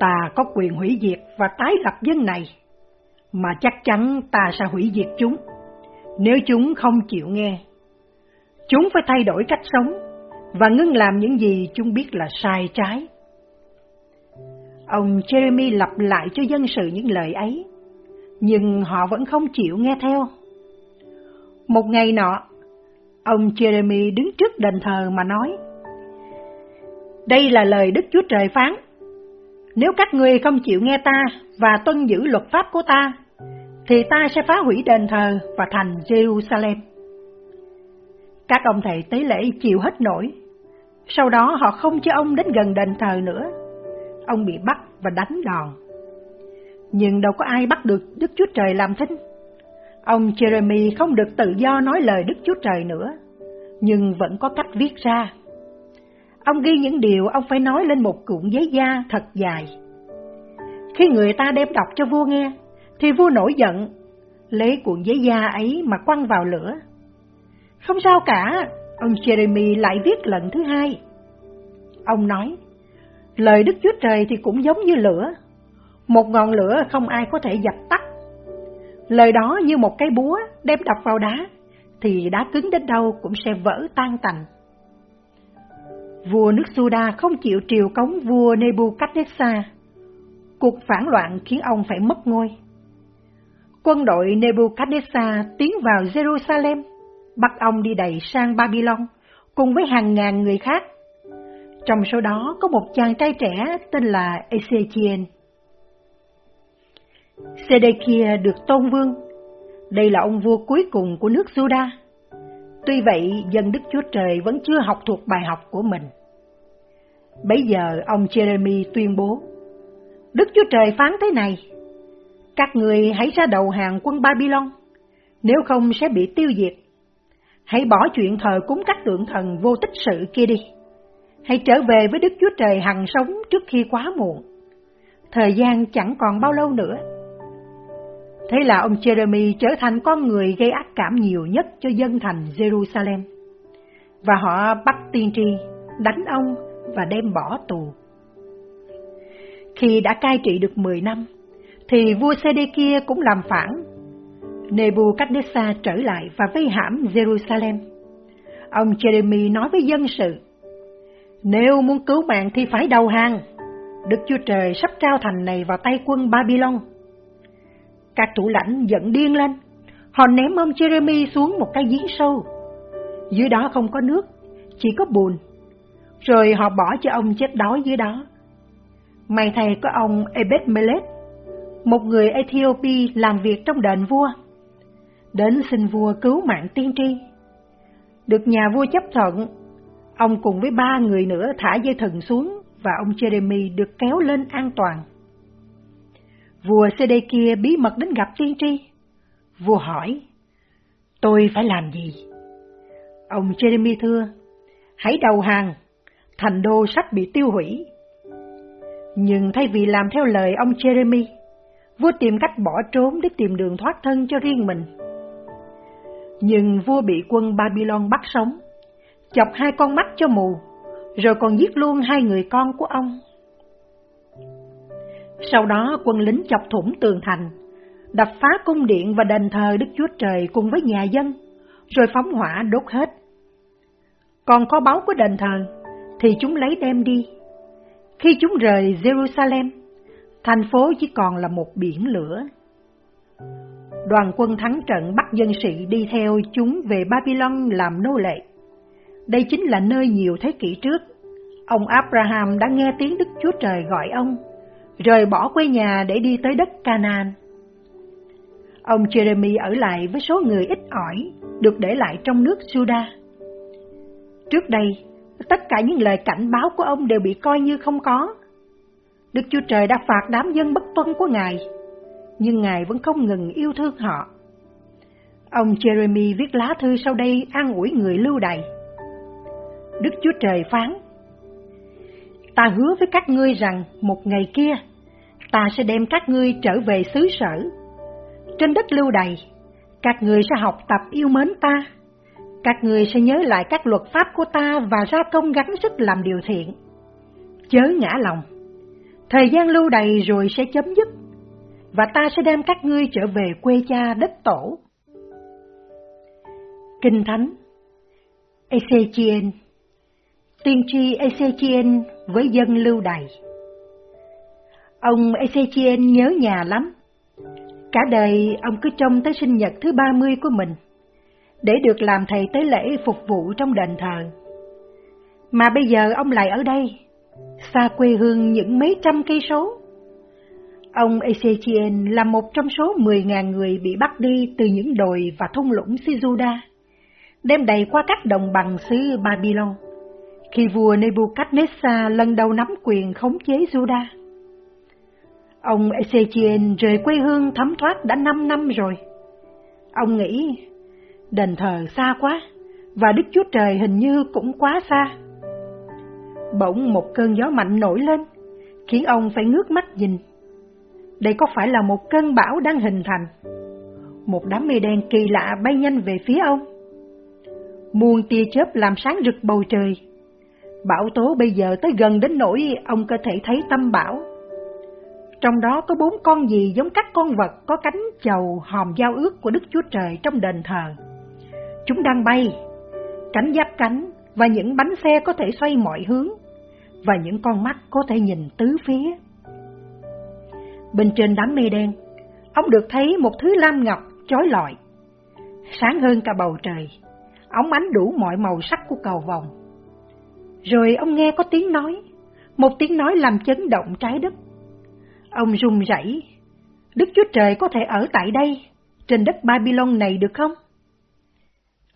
Ta có quyền hủy diệt và tái lập dân này, mà chắc chắn ta sẽ hủy diệt chúng, nếu chúng không chịu nghe. Chúng phải thay đổi cách sống và ngưng làm những gì chúng biết là sai trái. Ông Jeremy lặp lại cho dân sự những lời ấy, nhưng họ vẫn không chịu nghe theo. Một ngày nọ, ông Jeremy đứng trước đền thờ mà nói, Đây là lời Đức Chúa Trời phán, nếu các ngươi không chịu nghe ta và tuân giữ luật pháp của ta, thì ta sẽ phá hủy đền thờ và thành Jerusalem. Các ông thầy tế lễ chịu hết nổi, sau đó họ không cho ông đến gần đền thờ nữa. Ông bị bắt và đánh đòn. Nhưng đâu có ai bắt được Đức Chúa Trời làm thinh. Ông Jeremy không được tự do nói lời Đức Chúa Trời nữa, nhưng vẫn có cách viết ra. Ông ghi những điều ông phải nói lên một cuộn giấy da thật dài. Khi người ta đem đọc cho vua nghe, thì vua nổi giận, lấy cuộn giấy da ấy mà quăng vào lửa. Không sao cả, ông Jeremy lại viết lần thứ hai. Ông nói, lời Đức Chúa Trời thì cũng giống như lửa, một ngọn lửa không ai có thể dập tắt. Lời đó như một cái búa đem đập vào đá, thì đá cứng đến đâu cũng sẽ vỡ tan tành. Vua nước Suda không chịu triều cống vua Nebuchadnezzar. Cuộc phản loạn khiến ông phải mất ngôi. Quân đội Nebuchadnezzar tiến vào Jerusalem, bắt ông đi đầy sang Babylon cùng với hàng ngàn người khác. Trong số đó có một chàng trai trẻ tên là Ezechiel. Sedekia được tôn vương. Đây là ông vua cuối cùng của nước Juda. Tuy vậy, dân Đức Chúa Trời vẫn chưa học thuộc bài học của mình. Bây giờ ông Jeremy tuyên bố, Đức Chúa Trời phán thế này, các người hãy ra đầu hàng quân Babylon, nếu không sẽ bị tiêu diệt. Hãy bỏ chuyện thờ cúng các tượng thần vô tích sự kia đi. Hãy trở về với Đức Chúa Trời hằng sống trước khi quá muộn. Thời gian chẳng còn bao lâu nữa. Thế là ông Jeremy trở thành con người gây ác cảm nhiều nhất cho dân thành Jerusalem. Và họ bắt tiên tri, đánh ông và đem bỏ tù. Khi đã cai trị được 10 năm, thì vua Sê-đê-kia cũng làm phản. Nebuchadnezzar trở lại và vây hãm Jerusalem. Ông Jeremy nói với dân sự, Nếu muốn cứu mạng thì phải đầu hàng, Đức Chúa Trời sắp trao thành này vào tay quân Babylon. Các thủ lãnh giận điên lên, họ ném ông Jeremy xuống một cái giếng sâu. Dưới đó không có nước, chỉ có bùn. Rồi họ bỏ cho ông chết đói dưới đó. May thầy có ông Ebed Melet, một người Ethiopia làm việc trong đền vua, đến xin vua cứu mạng tiên tri. Được nhà vua chấp thuận, Ông cùng với ba người nữa thả dây thần xuống và ông Jeremy được kéo lên an toàn. Vua CD kia bí mật đến gặp tiên tri. Vua hỏi, tôi phải làm gì? Ông Jeremy thưa, hãy đầu hàng, thành đô sắp bị tiêu hủy. Nhưng thay vì làm theo lời ông Jeremy, vua tìm cách bỏ trốn để tìm đường thoát thân cho riêng mình. Nhưng vua bị quân Babylon bắt sống, chọc hai con mắt cho mù, rồi còn giết luôn hai người con của ông. Sau đó quân lính chọc thủng tường thành, đập phá cung điện và đền thờ Đức Chúa Trời cùng với nhà dân, rồi phóng hỏa đốt hết. Còn có báu của đền thờ thì chúng lấy đem đi. Khi chúng rời Jerusalem, thành phố chỉ còn là một biển lửa. Đoàn quân thắng trận bắt dân sĩ đi theo chúng về Babylon làm nô lệ. Đây chính là nơi nhiều thế kỷ trước, ông Abraham đã nghe tiếng Đức Chúa Trời gọi ông, rời bỏ quê nhà để đi tới đất Canaan. Ông Jeremy ở lại với số người ít ỏi được để lại trong nước Suda. Trước đây, tất cả những lời cảnh báo của ông đều bị coi như không có. Đức Chúa Trời đã phạt đám dân bất tuân của Ngài, nhưng Ngài vẫn không ngừng yêu thương họ. Ông Jeremy viết lá thư sau đây an ủi người lưu đày. Đức Chúa Trời phán, Ta hứa với các ngươi rằng một ngày kia, ta sẽ đem các ngươi trở về xứ sở. Trên đất lưu đày, các ngươi sẽ học tập yêu mến ta các ngươi sẽ nhớ lại các luật pháp của ta và ra công gắng sức làm điều thiện. Chớ ngã lòng. Thời gian lưu đầy rồi sẽ chấm dứt, và ta sẽ đem các ngươi trở về quê cha đất tổ. Kinh Thánh Ezechiel Tiên tri Ezechiel với dân lưu đày Ông Ezechiel nhớ nhà lắm. Cả đời ông cứ trông tới sinh nhật thứ ba mươi của mình để được làm thầy tế lễ phục vụ trong đền thờ. Mà bây giờ ông lại ở đây, xa quê hương những mấy trăm cây số. Ông Ezechiel là một trong số 10.000 người bị bắt đi từ những đồi và thung lũng Sijuda, đem đầy qua các đồng bằng xứ Babylon, khi vua Nebuchadnezzar lần đầu nắm quyền khống chế Judah Ông Ezechiel rời quê hương thấm thoát đã 5 năm rồi. Ông nghĩ đền thờ xa quá, và Đức Chúa Trời hình như cũng quá xa. Bỗng một cơn gió mạnh nổi lên, khiến ông phải ngước mắt nhìn. Đây có phải là một cơn bão đang hình thành? Một đám mây đen kỳ lạ bay nhanh về phía ông. Muôn tia chớp làm sáng rực bầu trời. Bão tố bây giờ tới gần đến nỗi ông có thể thấy tâm bão. Trong đó có bốn con gì giống các con vật có cánh chầu hòm giao ước của Đức Chúa Trời trong đền thờ. Chúng đang bay, cánh giáp cánh và những bánh xe có thể xoay mọi hướng và những con mắt có thể nhìn tứ phía. Bên trên đám mây đen, ông được thấy một thứ lam ngọc chói lọi, sáng hơn cả bầu trời, ống ánh đủ mọi màu sắc của cầu vòng. Rồi ông nghe có tiếng nói, một tiếng nói làm chấn động trái đất. Ông run rẩy, Đức Chúa Trời có thể ở tại đây, trên đất Babylon này được không?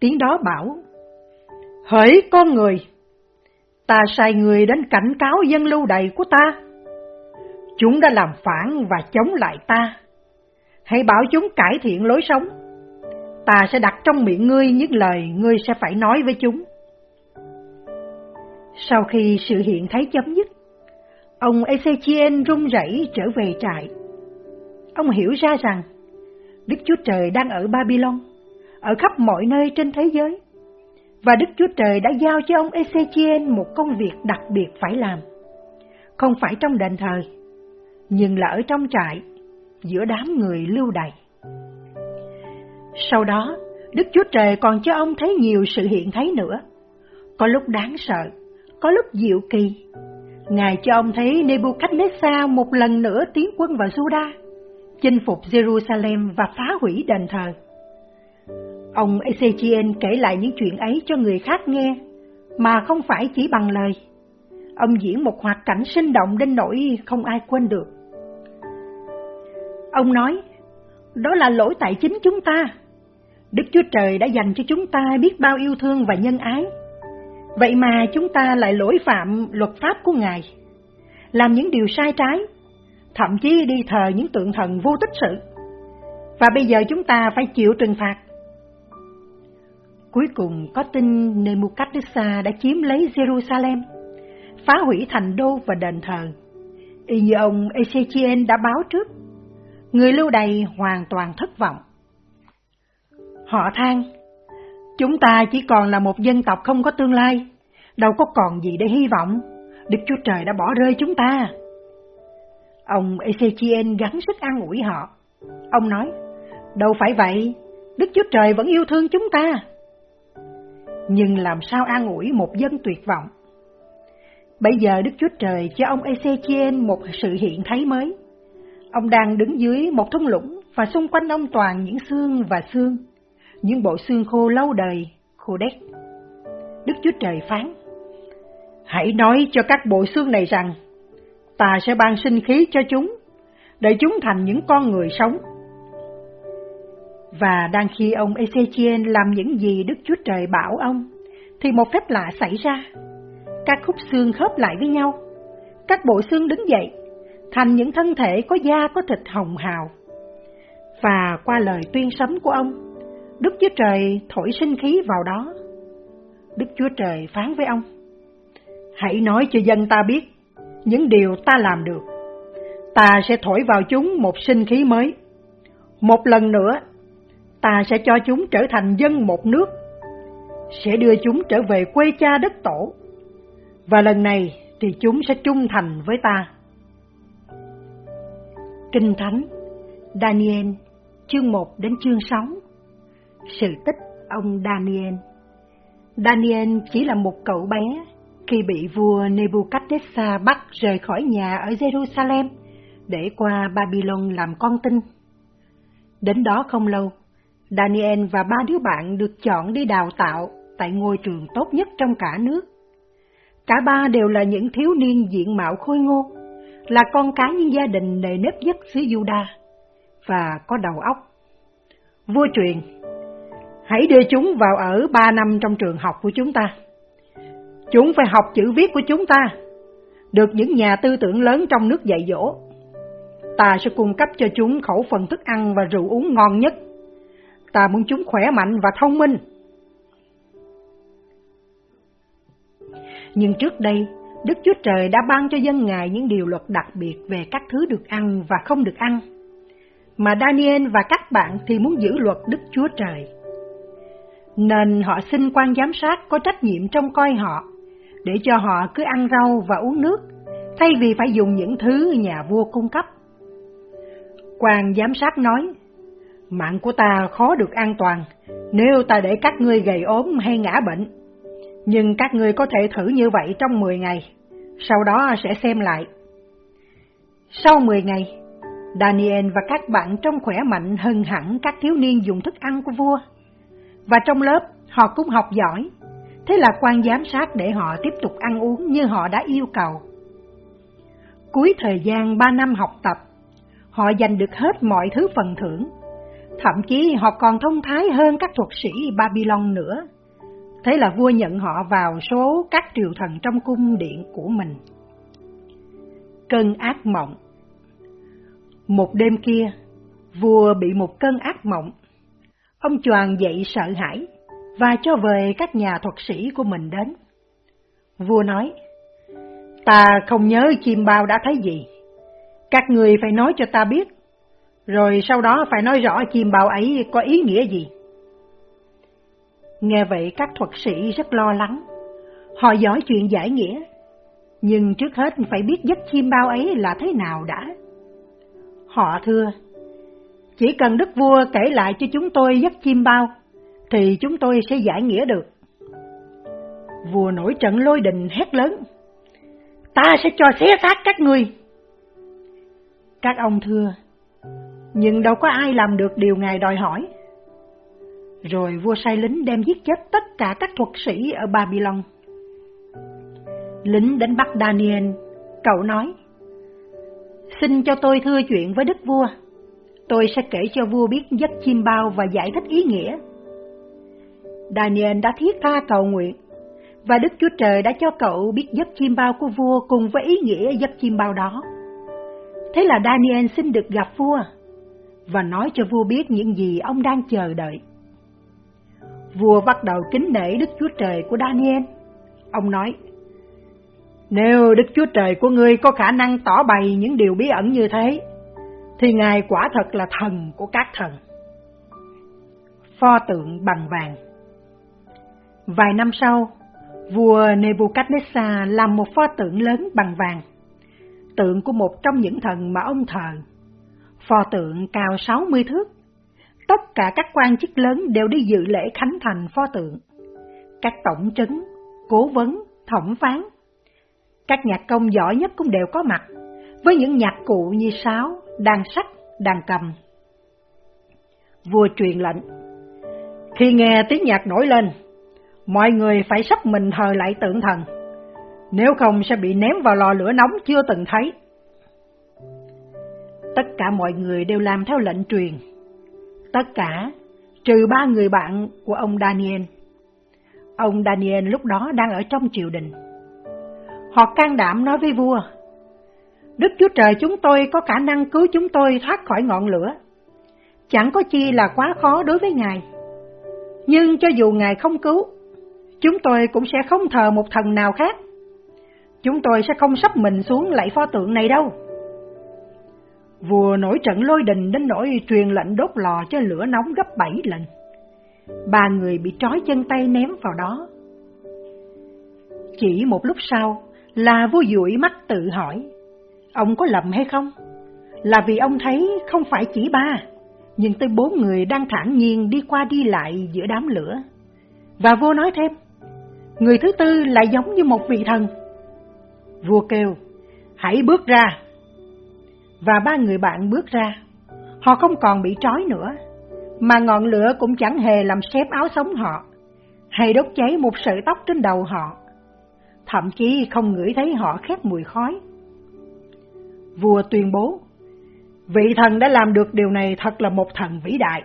Tiếng đó bảo, Hỡi con người, ta sai người đến cảnh cáo dân lưu đầy của ta. Chúng đã làm phản và chống lại ta. Hãy bảo chúng cải thiện lối sống. Ta sẽ đặt trong miệng ngươi những lời ngươi sẽ phải nói với chúng. Sau khi sự hiện thấy chấm dứt, ông Ezechiel run rẩy trở về trại. Ông hiểu ra rằng Đức Chúa Trời đang ở Babylon ở khắp mọi nơi trên thế giới. Và Đức Chúa Trời đã giao cho ông Ezechiel một công việc đặc biệt phải làm. Không phải trong đền thờ, nhưng là ở trong trại, giữa đám người lưu đày. Sau đó, Đức Chúa Trời còn cho ông thấy nhiều sự hiện thấy nữa. Có lúc đáng sợ, có lúc diệu kỳ. Ngài cho ông thấy Nebuchadnezzar một lần nữa tiến quân vào Juda, chinh phục Jerusalem và phá hủy đền thờ. Ông Ezechiel kể lại những chuyện ấy cho người khác nghe, mà không phải chỉ bằng lời. Ông diễn một hoạt cảnh sinh động đến nỗi không ai quên được. Ông nói, đó là lỗi tại chính chúng ta. Đức Chúa Trời đã dành cho chúng ta biết bao yêu thương và nhân ái. Vậy mà chúng ta lại lỗi phạm luật pháp của Ngài, làm những điều sai trái, thậm chí đi thờ những tượng thần vô tích sự. Và bây giờ chúng ta phải chịu trừng phạt. Cuối cùng có tin Nebuchadnezzar đã chiếm lấy Jerusalem, phá hủy thành đô và đền thờ. Y như ông Ezechiel đã báo trước, người lưu đày hoàn toàn thất vọng. Họ than, chúng ta chỉ còn là một dân tộc không có tương lai, đâu có còn gì để hy vọng, Đức Chúa Trời đã bỏ rơi chúng ta. Ông Ezechiel gắng sức an ủi họ. Ông nói, đâu phải vậy, Đức Chúa Trời vẫn yêu thương chúng ta. Nhưng làm sao an ủi một dân tuyệt vọng? Bây giờ Đức Chúa Trời cho ông Ezechiel một sự hiện thấy mới. Ông đang đứng dưới một thung lũng và xung quanh ông toàn những xương và xương, những bộ xương khô lâu đời, khô đét. Đức Chúa Trời phán, Hãy nói cho các bộ xương này rằng, ta sẽ ban sinh khí cho chúng, để chúng thành những con người sống. Và đang khi ông Ezechiel làm những gì Đức Chúa Trời bảo ông, thì một phép lạ xảy ra. Các khúc xương khớp lại với nhau, các bộ xương đứng dậy, thành những thân thể có da có thịt hồng hào. Và qua lời tuyên sấm của ông, Đức Chúa Trời thổi sinh khí vào đó. Đức Chúa Trời phán với ông, Hãy nói cho dân ta biết những điều ta làm được. Ta sẽ thổi vào chúng một sinh khí mới. Một lần nữa, ta sẽ cho chúng trở thành dân một nước, sẽ đưa chúng trở về quê cha đất tổ. Và lần này thì chúng sẽ trung thành với ta. Kinh Thánh Daniel chương 1 đến chương 6 sự tích ông Daniel Daniel chỉ là một cậu bé khi bị vua Nebuchadnezzar bắt rời khỏi nhà ở Jerusalem để qua Babylon làm con tin. Đến đó không lâu, Daniel và ba đứa bạn được chọn đi đào tạo tại ngôi trường tốt nhất trong cả nước. Cả ba đều là những thiếu niên diện mạo khôi ngô, là con cái những gia đình nề nếp nhất xứ Juda và có đầu óc. Vua truyền, hãy đưa chúng vào ở ba năm trong trường học của chúng ta. Chúng phải học chữ viết của chúng ta, được những nhà tư tưởng lớn trong nước dạy dỗ. Ta sẽ cung cấp cho chúng khẩu phần thức ăn và rượu uống ngon nhất. Ta muốn chúng khỏe mạnh và thông minh. Nhưng trước đây, Đức Chúa Trời đã ban cho dân Ngài những điều luật đặc biệt về các thứ được ăn và không được ăn. Mà Daniel và các bạn thì muốn giữ luật Đức Chúa Trời. Nên họ xin quan giám sát có trách nhiệm trong coi họ để cho họ cứ ăn rau và uống nước, thay vì phải dùng những thứ nhà vua cung cấp. Quan giám sát nói, mạng của ta khó được an toàn nếu ta để các ngươi gầy ốm hay ngã bệnh. Nhưng các ngươi có thể thử như vậy trong 10 ngày, sau đó sẽ xem lại. Sau 10 ngày, Daniel và các bạn trông khỏe mạnh hơn hẳn các thiếu niên dùng thức ăn của vua. Và trong lớp, họ cũng học giỏi, Thế là quan giám sát để họ tiếp tục ăn uống như họ đã yêu cầu. Cuối thời gian ba năm học tập, họ giành được hết mọi thứ phần thưởng. Thậm chí họ còn thông thái hơn các thuật sĩ Babylon nữa. Thế là vua nhận họ vào số các triều thần trong cung điện của mình. Cơn ác mộng Một đêm kia, vua bị một cơn ác mộng. Ông choàng dậy sợ hãi, và cho về các nhà thuật sĩ của mình đến. Vua nói, ta không nhớ chim bao đã thấy gì, các người phải nói cho ta biết, rồi sau đó phải nói rõ chim bao ấy có ý nghĩa gì. Nghe vậy các thuật sĩ rất lo lắng, họ giỏi chuyện giải nghĩa, nhưng trước hết phải biết giấc chim bao ấy là thế nào đã. Họ thưa, chỉ cần đức vua kể lại cho chúng tôi giấc chim bao, thì chúng tôi sẽ giải nghĩa được. Vua nổi trận lôi đình hét lớn, ta sẽ cho xé xác các người. Các ông thưa, nhưng đâu có ai làm được điều ngài đòi hỏi. Rồi vua sai lính đem giết chết tất cả các thuật sĩ ở Babylon. Lính đánh bắt Daniel, cậu nói, Xin cho tôi thưa chuyện với đức vua, tôi sẽ kể cho vua biết giấc chim bao và giải thích ý nghĩa. Daniel đã thiết tha cầu nguyện, và Đức Chúa Trời đã cho cậu biết giấc chim bao của vua cùng với ý nghĩa giấc chim bao đó. Thế là Daniel xin được gặp vua và nói cho vua biết những gì ông đang chờ đợi. Vua bắt đầu kính nể Đức Chúa Trời của Daniel. Ông nói, Nếu Đức Chúa Trời của ngươi có khả năng tỏ bày những điều bí ẩn như thế, thì Ngài quả thật là thần của các thần. Pho tượng bằng vàng Vài năm sau, vua Nebuchadnezzar làm một pho tượng lớn bằng vàng, tượng của một trong những thần mà ông thờ. Pho tượng cao 60 thước, tất cả các quan chức lớn đều đi dự lễ khánh thành pho tượng. Các tổng trấn, cố vấn, thẩm phán, các nhạc công giỏi nhất cũng đều có mặt, với những nhạc cụ như sáo, đàn sách, đàn cầm. Vua truyền lệnh, khi nghe tiếng nhạc nổi lên, mọi người phải sắp mình thờ lại tượng thần, nếu không sẽ bị ném vào lò lửa nóng chưa từng thấy. Tất cả mọi người đều làm theo lệnh truyền, tất cả trừ ba người bạn của ông Daniel. Ông Daniel lúc đó đang ở trong triều đình. Họ can đảm nói với vua, Đức Chúa Trời chúng tôi có khả năng cứu chúng tôi thoát khỏi ngọn lửa. Chẳng có chi là quá khó đối với Ngài. Nhưng cho dù Ngài không cứu, chúng tôi cũng sẽ không thờ một thần nào khác. Chúng tôi sẽ không sắp mình xuống lạy pho tượng này đâu. Vua nổi trận lôi đình đến nỗi truyền lệnh đốt lò cho lửa nóng gấp bảy lần. Ba người bị trói chân tay ném vào đó. Chỉ một lúc sau là vua dụi mắt tự hỏi, ông có lầm hay không? Là vì ông thấy không phải chỉ ba, nhưng tới bốn người đang thản nhiên đi qua đi lại giữa đám lửa. Và vua nói thêm, người thứ tư lại giống như một vị thần. Vua kêu, hãy bước ra. Và ba người bạn bước ra, họ không còn bị trói nữa, mà ngọn lửa cũng chẳng hề làm xếp áo sống họ, hay đốt cháy một sợi tóc trên đầu họ, thậm chí không ngửi thấy họ khét mùi khói. Vua tuyên bố, vị thần đã làm được điều này thật là một thần vĩ đại.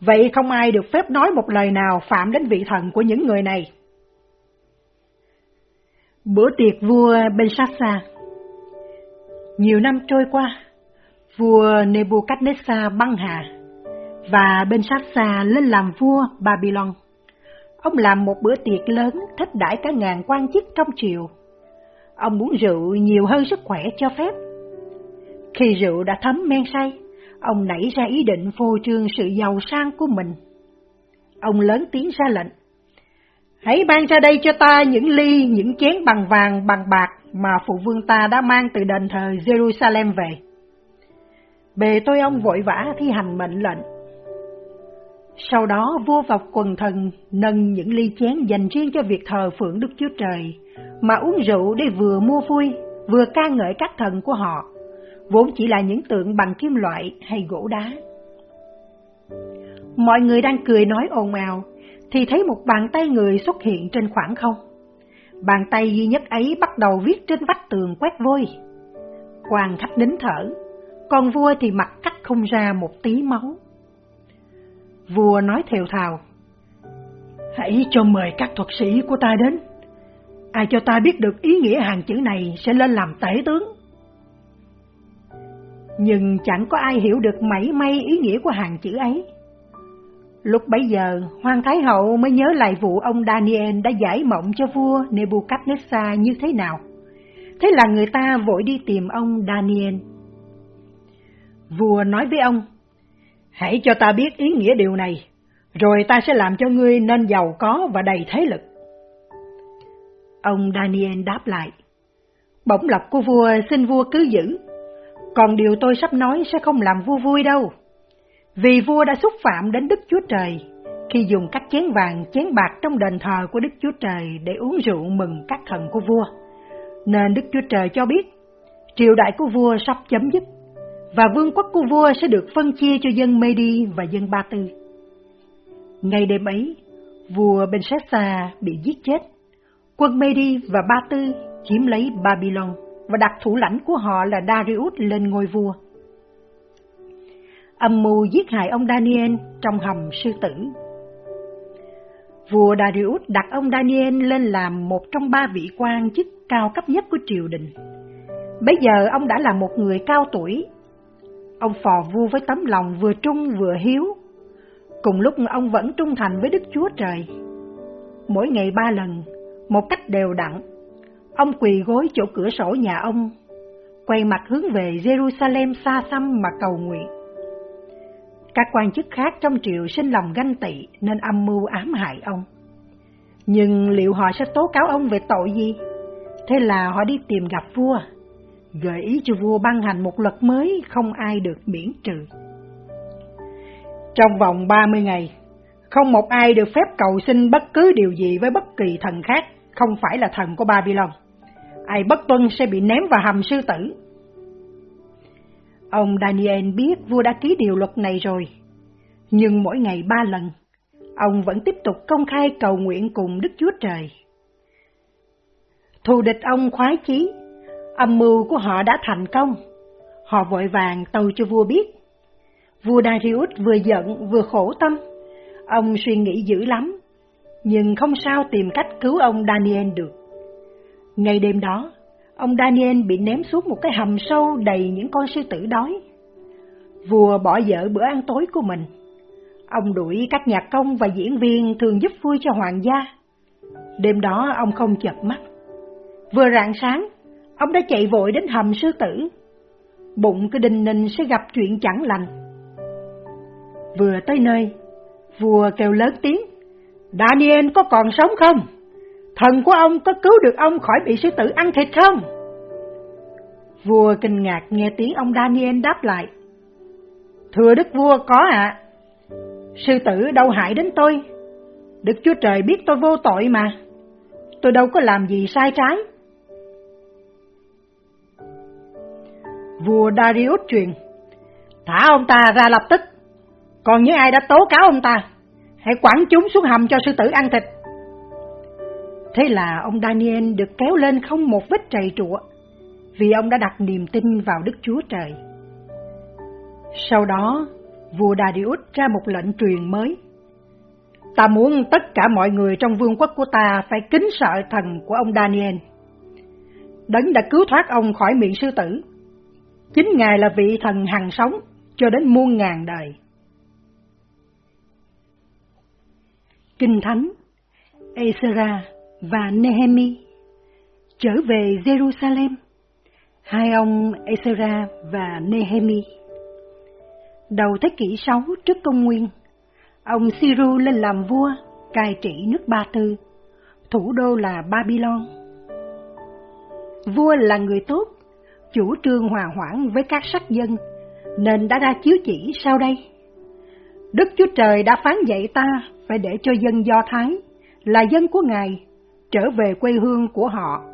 Vậy không ai được phép nói một lời nào phạm đến vị thần của những người này. Bữa tiệc vua Belshazzar Nhiều năm trôi qua, vua Nebuchadnezzar băng hà, và Belshazzar lên làm vua Babylon. Ông làm một bữa tiệc lớn thích đãi cả ngàn quan chức trong triều. Ông muốn rượu nhiều hơn sức khỏe cho phép. Khi rượu đã thấm men say, ông nảy ra ý định phô trương sự giàu sang của mình. Ông lớn tiếng ra lệnh. Hãy mang ra đây cho ta những ly, những chén bằng vàng, bằng bạc mà phụ vương ta đã mang từ đền thờ Jerusalem về. Bề tôi ông vội vã thi hành mệnh lệnh. Sau đó vua và quần thần nâng những ly chén dành riêng cho việc thờ phượng Đức Chúa Trời, mà uống rượu để vừa mua vui, vừa ca ngợi các thần của họ, vốn chỉ là những tượng bằng kim loại hay gỗ đá. Mọi người đang cười nói ồn ào, thì thấy một bàn tay người xuất hiện trên khoảng không. Bàn tay duy nhất ấy bắt đầu viết trên vách tường quét vôi. Quan khách nín thở, còn vua thì mặt cắt không ra một tí máu. Vua nói thều thào, Hãy cho mời các thuật sĩ của ta đến. Ai cho ta biết được ý nghĩa hàng chữ này sẽ lên làm tể tướng. Nhưng chẳng có ai hiểu được mảy may ý nghĩa của hàng chữ ấy. Lúc bấy giờ, Hoàng Thái Hậu mới nhớ lại vụ ông Daniel đã giải mộng cho vua Nebuchadnezzar như thế nào. Thế là người ta vội đi tìm ông Daniel. Vua nói với ông, hãy cho ta biết ý nghĩa điều này, rồi ta sẽ làm cho ngươi nên giàu có và đầy thế lực. Ông Daniel đáp lại, bổng lộc của vua xin vua cứ giữ, còn điều tôi sắp nói sẽ không làm vua vui đâu. Vì vua đã xúc phạm đến Đức Chúa Trời khi dùng các chén vàng, chén bạc trong đền thờ của Đức Chúa Trời để uống rượu mừng các thần của vua. Nên Đức Chúa Trời cho biết, triều đại của vua sắp chấm dứt, và vương quốc của vua sẽ được phân chia cho dân Medi và dân Ba Tư. Ngày đêm ấy, vua Belshazzar bị giết chết, quân Medi và Ba Tư chiếm lấy Babylon và đặt thủ lãnh của họ là Darius lên ngôi vua âm mưu giết hại ông Daniel trong hầm sư tử. vua Darius đặt ông Daniel lên làm một trong ba vị quan chức cao cấp nhất của triều đình. Bây giờ ông đã là một người cao tuổi. Ông phò vua với tấm lòng vừa trung vừa hiếu. Cùng lúc ông vẫn trung thành với Đức Chúa Trời. Mỗi ngày ba lần, một cách đều đặn, ông quỳ gối chỗ cửa sổ nhà ông, quay mặt hướng về Jerusalem xa xăm mà cầu nguyện. Các quan chức khác trong triều sinh lòng ganh tị nên âm mưu ám hại ông. Nhưng liệu họ sẽ tố cáo ông về tội gì? Thế là họ đi tìm gặp vua, gợi ý cho vua ban hành một luật mới không ai được miễn trừ. Trong vòng 30 ngày, không một ai được phép cầu xin bất cứ điều gì với bất kỳ thần khác, không phải là thần của Babylon. Ai bất tuân sẽ bị ném vào hầm sư tử. Ông Daniel biết vua đã ký điều luật này rồi, nhưng mỗi ngày ba lần, ông vẫn tiếp tục công khai cầu nguyện cùng Đức Chúa Trời. Thù địch ông khoái chí, âm mưu của họ đã thành công. Họ vội vàng tâu cho vua biết. Vua Darius vừa giận vừa khổ tâm. Ông suy nghĩ dữ lắm, nhưng không sao tìm cách cứu ông Daniel được ngay đêm đó, ông Daniel bị ném xuống một cái hầm sâu đầy những con sư tử đói. Vua bỏ dở bữa ăn tối của mình. Ông đuổi các nhạc công và diễn viên thường giúp vui cho hoàng gia. Đêm đó ông không chợp mắt. Vừa rạng sáng, ông đã chạy vội đến hầm sư tử. Bụng cứ đình ninh sẽ gặp chuyện chẳng lành. Vừa tới nơi, vua kêu lớn tiếng, Daniel có còn sống không? Thần của ông có cứu được ông khỏi bị sư tử ăn thịt không? Vua kinh ngạc nghe tiếng ông Daniel đáp lại. Thưa đức vua có ạ. Sư tử đâu hại đến tôi. Đức Chúa Trời biết tôi vô tội mà. Tôi đâu có làm gì sai trái. Vua Darius truyền, thả ông ta ra lập tức. Còn những ai đã tố cáo ông ta, hãy quẳng chúng xuống hầm cho sư tử ăn thịt. Thế là ông Daniel được kéo lên không một vết trầy trụa, vì ông đã đặt niềm tin vào Đức Chúa Trời. Sau đó, vua Darius ra một lệnh truyền mới. Ta muốn tất cả mọi người trong vương quốc của ta phải kính sợ thần của ông Daniel. Đấng đã cứu thoát ông khỏi miệng sư tử. Chính Ngài là vị thần hằng sống cho đến muôn ngàn đời. Kinh Thánh Ezra và Nehemi trở về Jerusalem. Hai ông Ezra và Nehemi. Đầu thế kỷ 6 trước công nguyên, ông Siru lên làm vua, cai trị nước Ba Tư, thủ đô là Babylon. Vua là người tốt, chủ trương hòa hoãn với các sắc dân, nên đã ra chiếu chỉ sau đây. Đức Chúa Trời đã phán dạy ta phải để cho dân Do Thái, là dân của Ngài, trở về quê hương của họ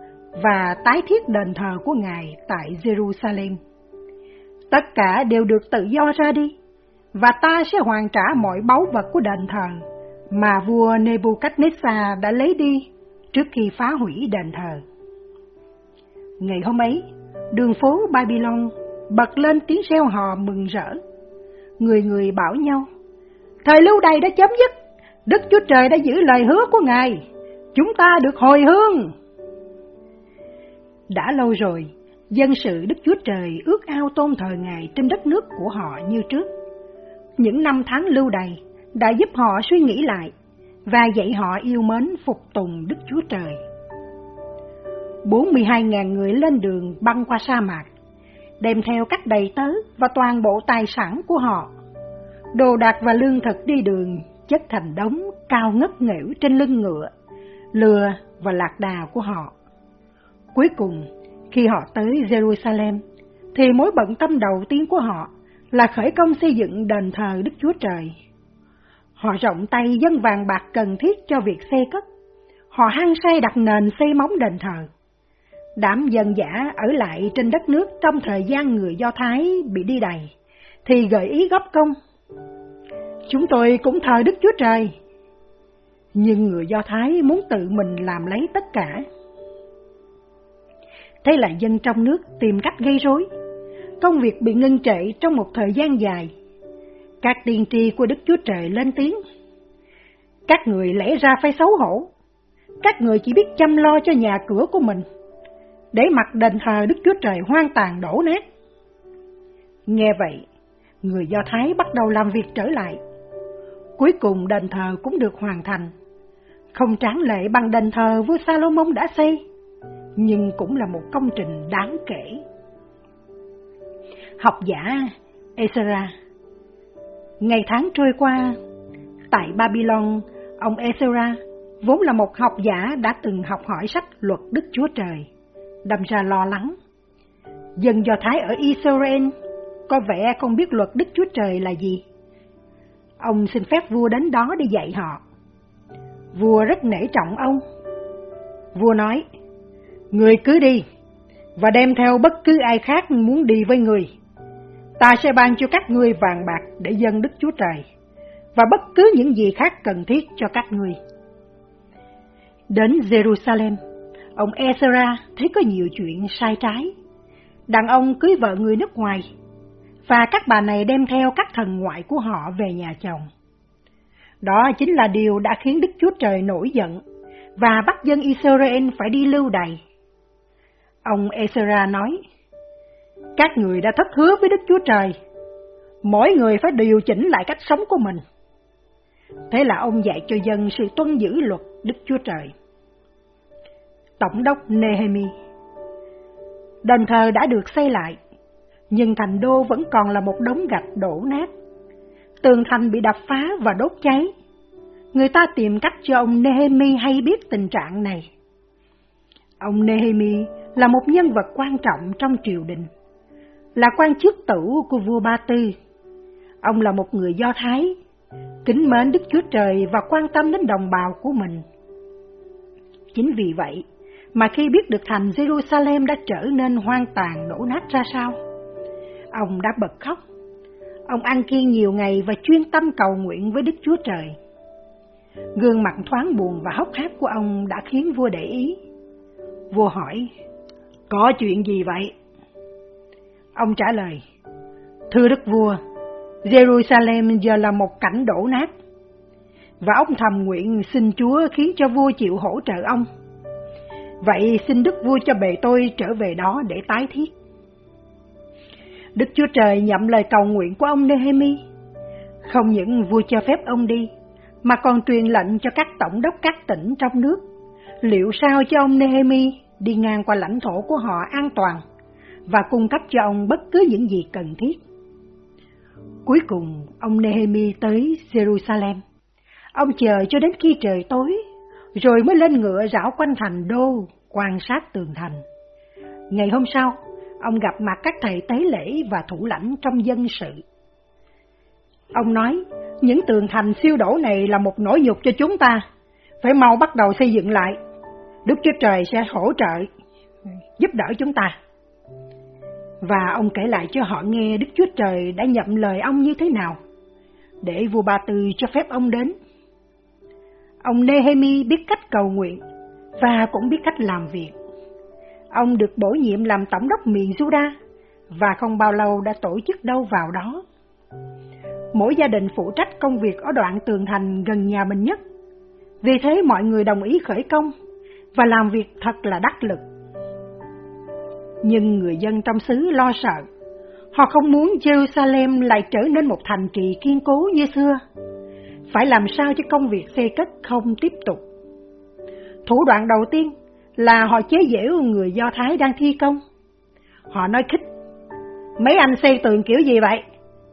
và tái thiết đền thờ của Ngài tại Jerusalem. Tất cả đều được tự do ra đi, và ta sẽ hoàn trả mọi báu vật của đền thờ mà vua Nebuchadnezzar đã lấy đi trước khi phá hủy đền thờ. Ngày hôm ấy, đường phố Babylon bật lên tiếng reo hò mừng rỡ. Người người bảo nhau, thời lưu đày đã chấm dứt, Đức Chúa Trời đã giữ lời hứa của Ngài, chúng ta được hồi hương. Đã lâu rồi, dân sự Đức Chúa Trời ước ao tôn thờ Ngài trên đất nước của họ như trước. Những năm tháng lưu đày đã giúp họ suy nghĩ lại và dạy họ yêu mến phục tùng Đức Chúa Trời. 42.000 người lên đường băng qua sa mạc, đem theo các đầy tớ và toàn bộ tài sản của họ. Đồ đạc và lương thực đi đường chất thành đống cao ngất nghẽo trên lưng ngựa, lừa và lạc đà của họ. Cuối cùng, khi họ tới Jerusalem, thì mối bận tâm đầu tiên của họ là khởi công xây dựng đền thờ Đức Chúa Trời. Họ rộng tay dân vàng bạc cần thiết cho việc xây cất. Họ hăng say đặt nền xây móng đền thờ. Đám dân giả ở lại trên đất nước trong thời gian người Do Thái bị đi đầy, thì gợi ý góp công. Chúng tôi cũng thờ Đức Chúa Trời. Nhưng người Do Thái muốn tự mình làm lấy tất cả. Thế là dân trong nước tìm cách gây rối. Công việc bị ngưng trệ trong một thời gian dài. Các tiên tri của Đức Chúa Trời lên tiếng. Các người lẽ ra phải xấu hổ. Các người chỉ biết chăm lo cho nhà cửa của mình, để mặc đền thờ Đức Chúa Trời hoang tàn đổ nát. Nghe vậy, người Do Thái bắt đầu làm việc trở lại. Cuối cùng đền thờ cũng được hoàn thành. Không tráng lệ bằng đền thờ vua Salomon đã xây, nhưng cũng là một công trình đáng kể. Học giả Ezra Ngày tháng trôi qua, tại Babylon, ông Ezra vốn là một học giả đã từng học hỏi sách luật Đức Chúa Trời, đâm ra lo lắng. Dân Do Thái ở Israel có vẻ không biết luật Đức Chúa Trời là gì. Ông xin phép vua đến đó để dạy họ. Vua rất nể trọng ông. Vua nói, Người cứ đi, và đem theo bất cứ ai khác muốn đi với người. Ta sẽ ban cho các ngươi vàng bạc để dân Đức Chúa Trời, và bất cứ những gì khác cần thiết cho các ngươi. Đến Jerusalem, ông Ezra thấy có nhiều chuyện sai trái. Đàn ông cưới vợ người nước ngoài, và các bà này đem theo các thần ngoại của họ về nhà chồng. Đó chính là điều đã khiến Đức Chúa Trời nổi giận và bắt dân Israel phải đi lưu đày. Ông Ezra nói, Các người đã thất hứa với Đức Chúa Trời, mỗi người phải điều chỉnh lại cách sống của mình. Thế là ông dạy cho dân sự tuân giữ luật Đức Chúa Trời. Tổng đốc Nehemi Đền thờ đã được xây lại, nhưng thành đô vẫn còn là một đống gạch đổ nát. Tường thành bị đập phá và đốt cháy. Người ta tìm cách cho ông Nehemi hay biết tình trạng này. Ông Nehemi là một nhân vật quan trọng trong triều đình, là quan chức tử của vua Ba Tư. Ông là một người Do Thái, kính mến Đức Chúa Trời và quan tâm đến đồng bào của mình. Chính vì vậy mà khi biết được thành Jerusalem đã trở nên hoang tàn đổ nát ra sao, ông đã bật khóc. Ông ăn kiêng nhiều ngày và chuyên tâm cầu nguyện với Đức Chúa Trời. Gương mặt thoáng buồn và hốc hác của ông đã khiến vua để ý. Vua hỏi, có chuyện gì vậy? Ông trả lời, Thưa Đức Vua, Jerusalem giờ là một cảnh đổ nát, và ông thầm nguyện xin Chúa khiến cho vua chịu hỗ trợ ông. Vậy xin Đức Vua cho bề tôi trở về đó để tái thiết. Đức Chúa Trời nhậm lời cầu nguyện của ông Nehemi. Không những vua cho phép ông đi, mà còn truyền lệnh cho các tổng đốc các tỉnh trong nước. Liệu sao cho ông Nehemi đi ngang qua lãnh thổ của họ an toàn và cung cấp cho ông bất cứ những gì cần thiết. Cuối cùng, ông Nehemi tới Jerusalem. Ông chờ cho đến khi trời tối, rồi mới lên ngựa rảo quanh thành đô, quan sát tường thành. Ngày hôm sau, ông gặp mặt các thầy tế lễ và thủ lãnh trong dân sự. Ông nói, những tường thành siêu đổ này là một nỗi nhục cho chúng ta, phải mau bắt đầu xây dựng lại Đức Chúa Trời sẽ hỗ trợ, giúp đỡ chúng ta. Và ông kể lại cho họ nghe Đức Chúa Trời đã nhậm lời ông như thế nào, để vua Ba Tư cho phép ông đến. Ông Nehemi biết cách cầu nguyện và cũng biết cách làm việc. Ông được bổ nhiệm làm tổng đốc miền Juda và không bao lâu đã tổ chức đâu vào đó. Mỗi gia đình phụ trách công việc ở đoạn tường thành gần nhà mình nhất. Vì thế mọi người đồng ý khởi công và làm việc thật là đắc lực. Nhưng người dân trong xứ lo sợ, họ không muốn Jerusalem lại trở nên một thành trì kiên cố như xưa. Phải làm sao cho công việc xây cất không tiếp tục. Thủ đoạn đầu tiên là họ chế giễu người Do Thái đang thi công. Họ nói khích, mấy anh xây tường kiểu gì vậy?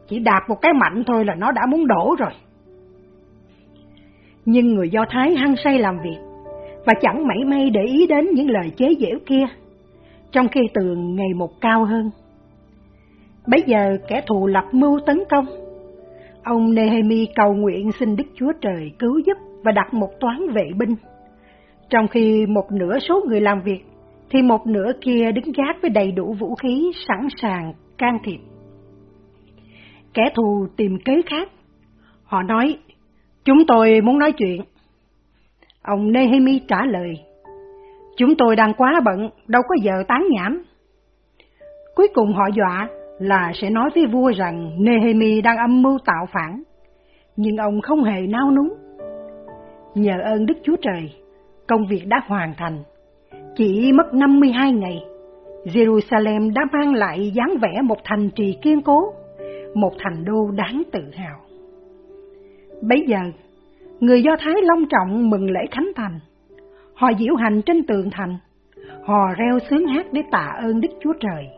Chỉ đạp một cái mạnh thôi là nó đã muốn đổ rồi. Nhưng người Do Thái hăng say làm việc, và chẳng mảy may để ý đến những lời chế giễu kia, trong khi tường ngày một cao hơn. Bây giờ kẻ thù lập mưu tấn công. Ông Nehemi cầu nguyện xin Đức Chúa Trời cứu giúp và đặt một toán vệ binh. Trong khi một nửa số người làm việc, thì một nửa kia đứng gác với đầy đủ vũ khí sẵn sàng can thiệp. Kẻ thù tìm kế khác. Họ nói, chúng tôi muốn nói chuyện. Ông Nehemi trả lời, Chúng tôi đang quá bận, đâu có giờ tán nhảm. Cuối cùng họ dọa là sẽ nói với vua rằng Nehemi đang âm mưu tạo phản, nhưng ông không hề nao núng. Nhờ ơn Đức Chúa Trời, công việc đã hoàn thành. Chỉ mất 52 ngày, Jerusalem đã mang lại dáng vẻ một thành trì kiên cố, một thành đô đáng tự hào. Bây giờ, người Do Thái long trọng mừng lễ Khánh Thành. Họ diễu hành trên tường thành, họ reo sướng hát để tạ ơn Đức Chúa Trời.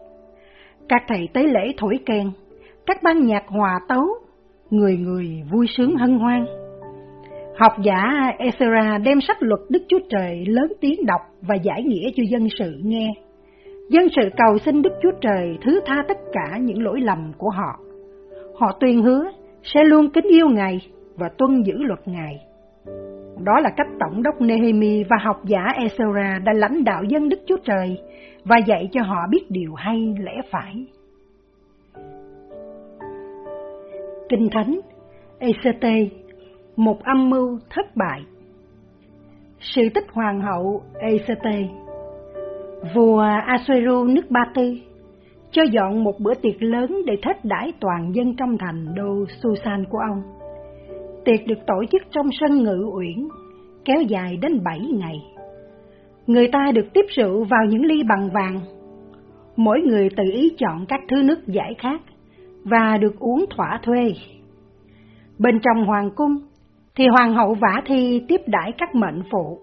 Các thầy tế lễ thổi kèn, các ban nhạc hòa tấu, người người vui sướng hân hoan. Học giả Ezra đem sách luật Đức Chúa Trời lớn tiếng đọc và giải nghĩa cho dân sự nghe. Dân sự cầu xin Đức Chúa Trời thứ tha tất cả những lỗi lầm của họ. Họ tuyên hứa sẽ luôn kính yêu Ngài và tuân giữ luật Ngài. Đó là cách Tổng đốc Nehemi và học giả Ezra đã lãnh đạo dân Đức Chúa Trời và dạy cho họ biết điều hay, lẽ phải. Kinh Thánh ECT một âm mưu thất bại Sự tích hoàng hậu ECT Vua Asueru nước Ba Tư cho dọn một bữa tiệc lớn để thết đãi toàn dân trong thành đô Susan của ông. Tiệc được tổ chức trong sân ngự uyển, kéo dài đến bảy ngày. Người ta được tiếp rượu vào những ly bằng vàng. Mỗi người tự ý chọn các thứ nước giải khác và được uống thỏa thuê. Bên trong hoàng cung thì hoàng hậu Vả Thi tiếp đãi các mệnh phụ.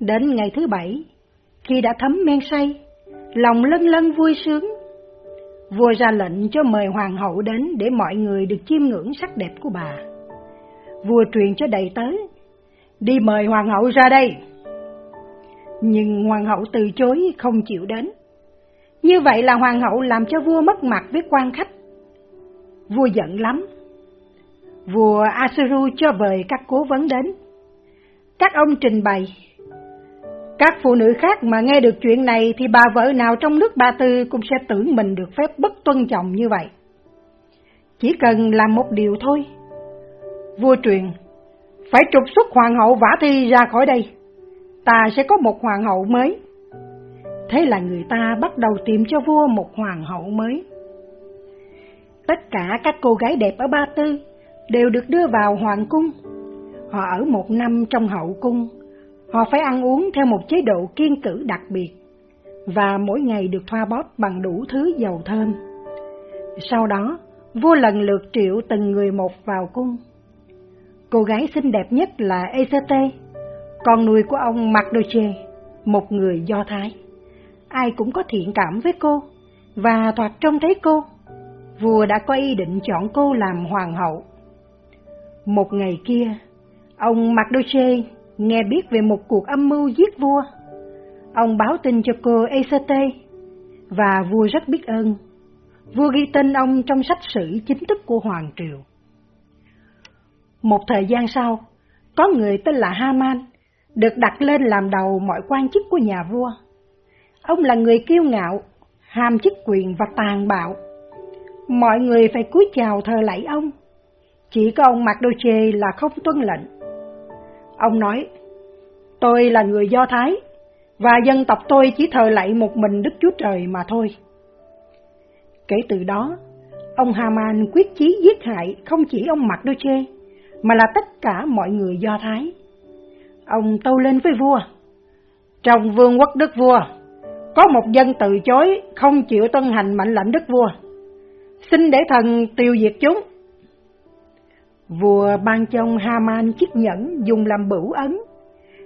Đến ngày thứ bảy, khi đã thấm men say, lòng lân lân vui sướng. Vua ra lệnh cho mời hoàng hậu đến để mọi người được chiêm ngưỡng sắc đẹp của bà. Vua truyền cho đầy tớ, đi mời hoàng hậu ra đây. Nhưng hoàng hậu từ chối không chịu đến. Như vậy là hoàng hậu làm cho vua mất mặt với quan khách. Vua giận lắm. Vua Asuru cho vời các cố vấn đến. Các ông trình bày các phụ nữ khác mà nghe được chuyện này thì bà vợ nào trong nước Ba Tư cũng sẽ tưởng mình được phép bất tuân chồng như vậy. Chỉ cần làm một điều thôi. Vua truyền, phải trục xuất hoàng hậu Vả Thi ra khỏi đây. Ta sẽ có một hoàng hậu mới. Thế là người ta bắt đầu tìm cho vua một hoàng hậu mới. Tất cả các cô gái đẹp ở Ba Tư đều được đưa vào hoàng cung. Họ ở một năm trong hậu cung Họ phải ăn uống theo một chế độ kiên cử đặc biệt và mỗi ngày được thoa bóp bằng đủ thứ dầu thơm. Sau đó, vua lần lượt triệu từng người một vào cung. Cô gái xinh đẹp nhất là Ezete, con nuôi của ông Macdoche, một người Do Thái. Ai cũng có thiện cảm với cô, và thoạt trông thấy cô, vua đã có ý định chọn cô làm hoàng hậu. Một ngày kia, ông Mardoche nghe biết về một cuộc âm mưu giết vua. Ông báo tin cho cô Esate, và vua rất biết ơn. Vua ghi tên ông trong sách sử chính thức của Hoàng Triều. Một thời gian sau, có người tên là Haman, được đặt lên làm đầu mọi quan chức của nhà vua. Ông là người kiêu ngạo, ham chức quyền và tàn bạo. Mọi người phải cúi chào thờ lạy ông. Chỉ có ông Mardoche là không tuân lệnh. Ông nói, tôi là người Do Thái, và dân tộc tôi chỉ thờ lạy một mình Đức Chúa Trời mà thôi. Kể từ đó, ông Haman quyết chí giết hại không chỉ ông Mặc Đô Chê, mà là tất cả mọi người Do Thái. Ông tâu lên với vua, trong vương quốc đức vua, có một dân từ chối không chịu tuân hành mệnh lệnh đức vua. Xin để thần tiêu diệt chúng. Vua ban cho ông Haman chiếc nhẫn dùng làm bửu ấn,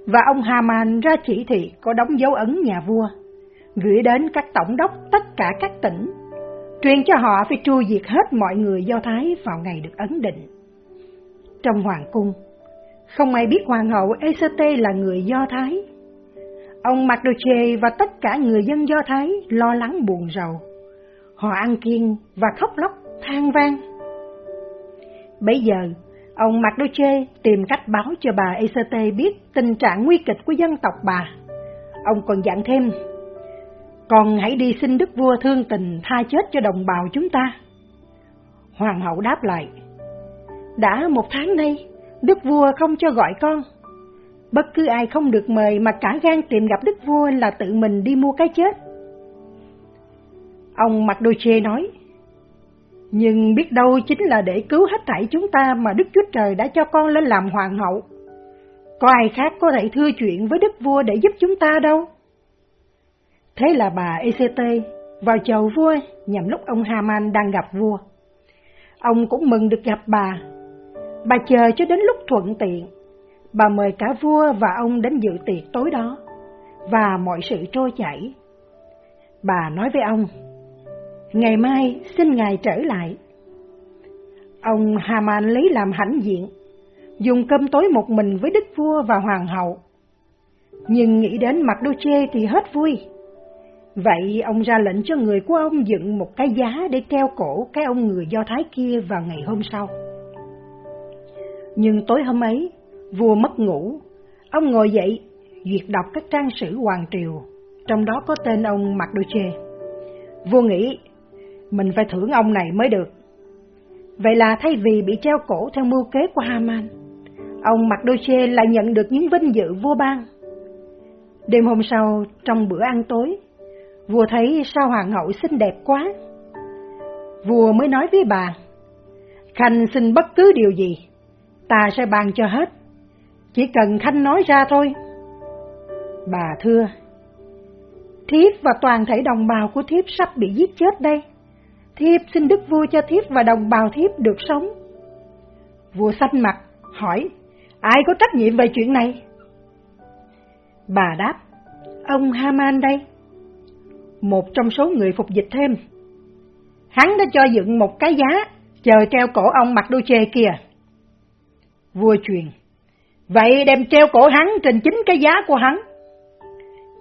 và ông Haman ra chỉ thị có đóng dấu ấn nhà vua, gửi đến các tổng đốc tất cả các tỉnh, truyền cho họ phải tru diệt hết mọi người Do Thái vào ngày được ấn định. Trong hoàng cung, không ai biết hoàng hậu Esate là người Do Thái. Ông Mardoche và tất cả người dân Do Thái lo lắng buồn rầu. Họ ăn kiêng và khóc lóc, than vang Bây giờ, ông Mardoche tìm cách báo cho bà Esate biết tình trạng nguy kịch của dân tộc bà. Ông còn dặn thêm, còn hãy đi xin đức vua thương tình tha chết cho đồng bào chúng ta. Hoàng hậu đáp lại, đã một tháng nay, đức vua không cho gọi con. Bất cứ ai không được mời mà cả gan tìm gặp đức vua là tự mình đi mua cái chết. Ông Mardoche nói, nhưng biết đâu chính là để cứu hết thảy chúng ta mà Đức Chúa Trời đã cho con lên làm hoàng hậu. có ai khác có thể thưa chuyện với đức vua để giúp chúng ta đâu. Thế là bà ECT vào chầu vua nhằm lúc ông Haman đang gặp vua. Ông cũng mừng được gặp bà. Bà chờ cho đến lúc thuận tiện. Bà mời cả vua và ông đến dự tiệc tối đó, và mọi sự trôi chảy. Bà nói với ông, ngày mai xin ngài trở lại. Ông Haman lấy làm hãnh diện, dùng cơm tối một mình với đức vua và hoàng hậu. Nhưng nghĩ đến mặt đô chê thì hết vui. Vậy ông ra lệnh cho người của ông dựng một cái giá để treo cổ cái ông người Do Thái kia vào ngày hôm sau. Nhưng tối hôm ấy, vua mất ngủ, ông ngồi dậy, duyệt đọc các trang sử hoàng triều, trong đó có tên ông Mạc Đô Chê. Vua nghĩ, mình phải thưởng ông này mới được. Vậy là thay vì bị treo cổ theo mưu kế của Haman, ông Mardoche lại nhận được những vinh dự vua ban. Đêm hôm sau, trong bữa ăn tối, vua thấy sao hoàng hậu xinh đẹp quá. Vua mới nói với bà, Khanh xin bất cứ điều gì, ta sẽ ban cho hết, chỉ cần Khanh nói ra thôi. Bà thưa, thiếp và toàn thể đồng bào của thiếp sắp bị giết chết đây. Thiếp xin đức vua cho thiếp và đồng bào thiếp được sống. Vua xanh mặt, hỏi, ai có trách nhiệm về chuyện này? Bà đáp, ông Haman đây một trong số người phục dịch thêm. Hắn đã cho dựng một cái giá, chờ treo cổ ông mặt đôi chê kia. Vua truyền, vậy đem treo cổ hắn trên chính cái giá của hắn.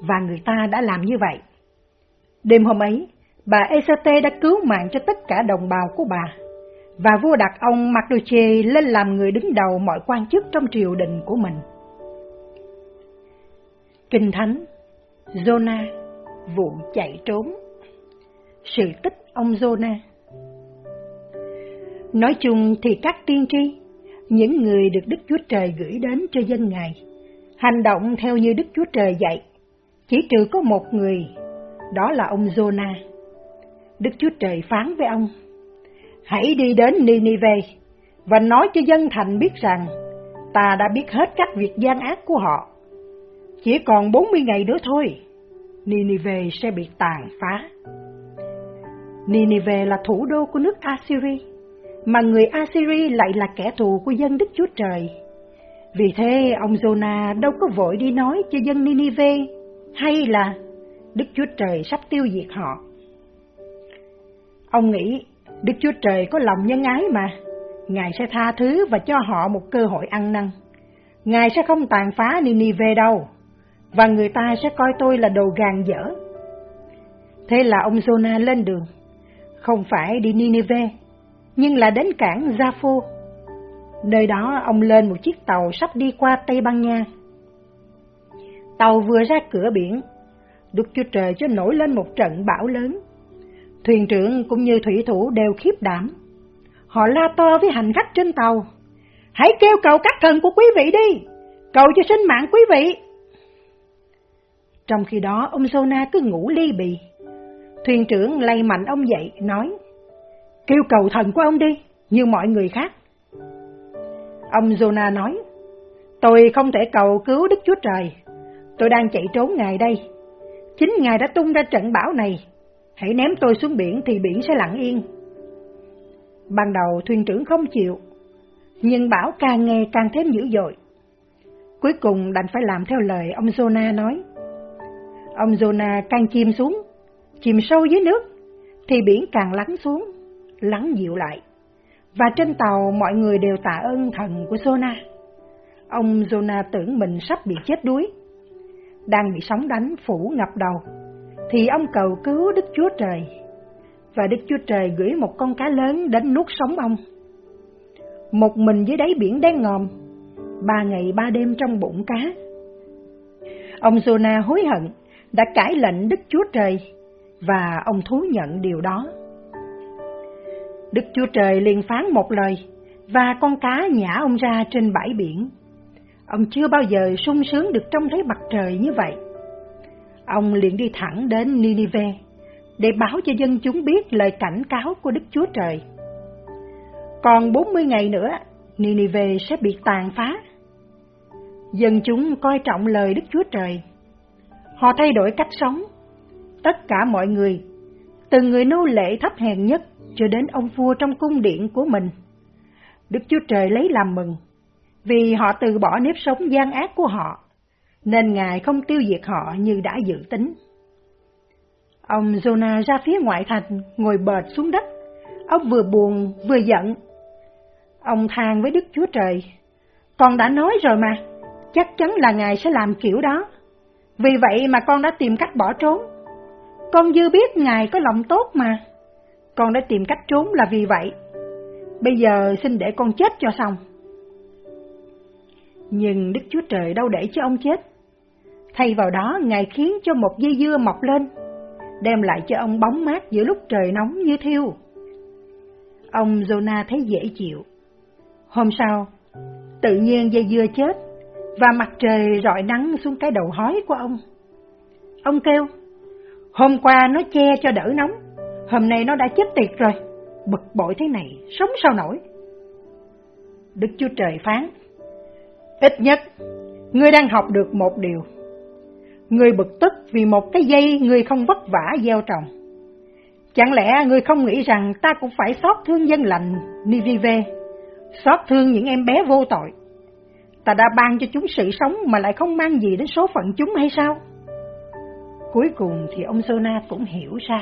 Và người ta đã làm như vậy. Đêm hôm ấy, bà Esate đã cứu mạng cho tất cả đồng bào của bà, và vua đặt ông Mardoche lên làm người đứng đầu mọi quan chức trong triều đình của mình. Kinh Thánh Jonah vụ chạy trốn. Sự tích ông Jonah Nói chung thì các tiên tri, những người được Đức Chúa Trời gửi đến cho dân Ngài, hành động theo như Đức Chúa Trời dạy, chỉ trừ có một người, đó là ông Jonah. Đức Chúa Trời phán với ông, hãy đi đến Ninive và nói cho dân thành biết rằng ta đã biết hết các việc gian ác của họ. Chỉ còn 40 ngày nữa thôi, Ninive sẽ bị tàn phá. Ninive là thủ đô của nước Assyri, mà người Assyri lại là kẻ thù của dân Đức Chúa Trời. Vì thế ông Jonah đâu có vội đi nói cho dân Ninive hay là Đức Chúa Trời sắp tiêu diệt họ. Ông nghĩ Đức Chúa Trời có lòng nhân ái mà, Ngài sẽ tha thứ và cho họ một cơ hội ăn năn. Ngài sẽ không tàn phá Ninive đâu và người ta sẽ coi tôi là đồ gàn dở. Thế là ông Jonah lên đường, không phải đi Ninive, nhưng là đến cảng Jaffo. Nơi đó ông lên một chiếc tàu sắp đi qua Tây Ban Nha. Tàu vừa ra cửa biển, Đức Chúa Trời cho nổi lên một trận bão lớn. Thuyền trưởng cũng như thủy thủ đều khiếp đảm. Họ la to với hành khách trên tàu. Hãy kêu cầu các thần của quý vị đi, cầu cho sinh mạng quý vị. Trong khi đó ông Zona cứ ngủ ly bì. Thuyền trưởng lay mạnh ông dậy, nói, kêu cầu thần của ông đi, như mọi người khác. Ông Jonah nói, tôi không thể cầu cứu Đức Chúa Trời, tôi đang chạy trốn Ngài đây. Chính Ngài đã tung ra trận bão này, hãy ném tôi xuống biển thì biển sẽ lặng yên. Ban đầu thuyền trưởng không chịu, nhưng bão càng nghe càng thêm dữ dội. Cuối cùng đành phải làm theo lời ông Jonah nói. Ông Jonah càng chìm xuống, chìm sâu dưới nước, thì biển càng lắng xuống, lắng dịu lại. Và trên tàu mọi người đều tạ ơn thần của Jonah. Ông Jonah tưởng mình sắp bị chết đuối. Đang bị sóng đánh phủ ngập đầu, thì ông cầu cứu Đức Chúa Trời. Và Đức Chúa Trời gửi một con cá lớn đến nuốt sống ông. Một mình dưới đáy biển đen ngòm, ba ngày ba đêm trong bụng cá. Ông Jonah hối hận đã cãi lệnh Đức Chúa Trời và ông thú nhận điều đó. Đức Chúa Trời liền phán một lời và con cá nhả ông ra trên bãi biển. Ông chưa bao giờ sung sướng được trông thấy mặt trời như vậy. Ông liền đi thẳng đến Ninive để báo cho dân chúng biết lời cảnh cáo của Đức Chúa Trời. Còn 40 ngày nữa, Ninive sẽ bị tàn phá. Dân chúng coi trọng lời Đức Chúa Trời. Họ thay đổi cách sống. Tất cả mọi người, từ người nô lệ thấp hèn nhất cho đến ông vua trong cung điện của mình. Đức Chúa Trời lấy làm mừng, vì họ từ bỏ nếp sống gian ác của họ, nên Ngài không tiêu diệt họ như đã dự tính. Ông Jonah ra phía ngoại thành, ngồi bệt xuống đất. Ông vừa buồn vừa giận. Ông than với Đức Chúa Trời, con đã nói rồi mà, chắc chắn là Ngài sẽ làm kiểu đó. Vì vậy mà con đã tìm cách bỏ trốn. Con dư biết Ngài có lòng tốt mà. Con đã tìm cách trốn là vì vậy. Bây giờ xin để con chết cho xong. Nhưng Đức Chúa Trời đâu để cho ông chết. Thay vào đó, Ngài khiến cho một dây dưa mọc lên, đem lại cho ông bóng mát giữa lúc trời nóng như thiêu. Ông Jonah thấy dễ chịu. Hôm sau, tự nhiên dây dưa chết, và mặt trời rọi nắng xuống cái đầu hói của ông. Ông kêu, hôm qua nó che cho đỡ nóng, hôm nay nó đã chết tiệt rồi, bực bội thế này, sống sao nổi. Đức Chúa Trời phán, ít nhất, ngươi đang học được một điều người bực tức vì một cái dây người không vất vả gieo trồng. Chẳng lẽ người không nghĩ rằng ta cũng phải xót thương dân lành Nivive, xót thương những em bé vô tội? Ta đã ban cho chúng sự sống mà lại không mang gì đến số phận chúng hay sao? Cuối cùng thì ông Sona cũng hiểu ra.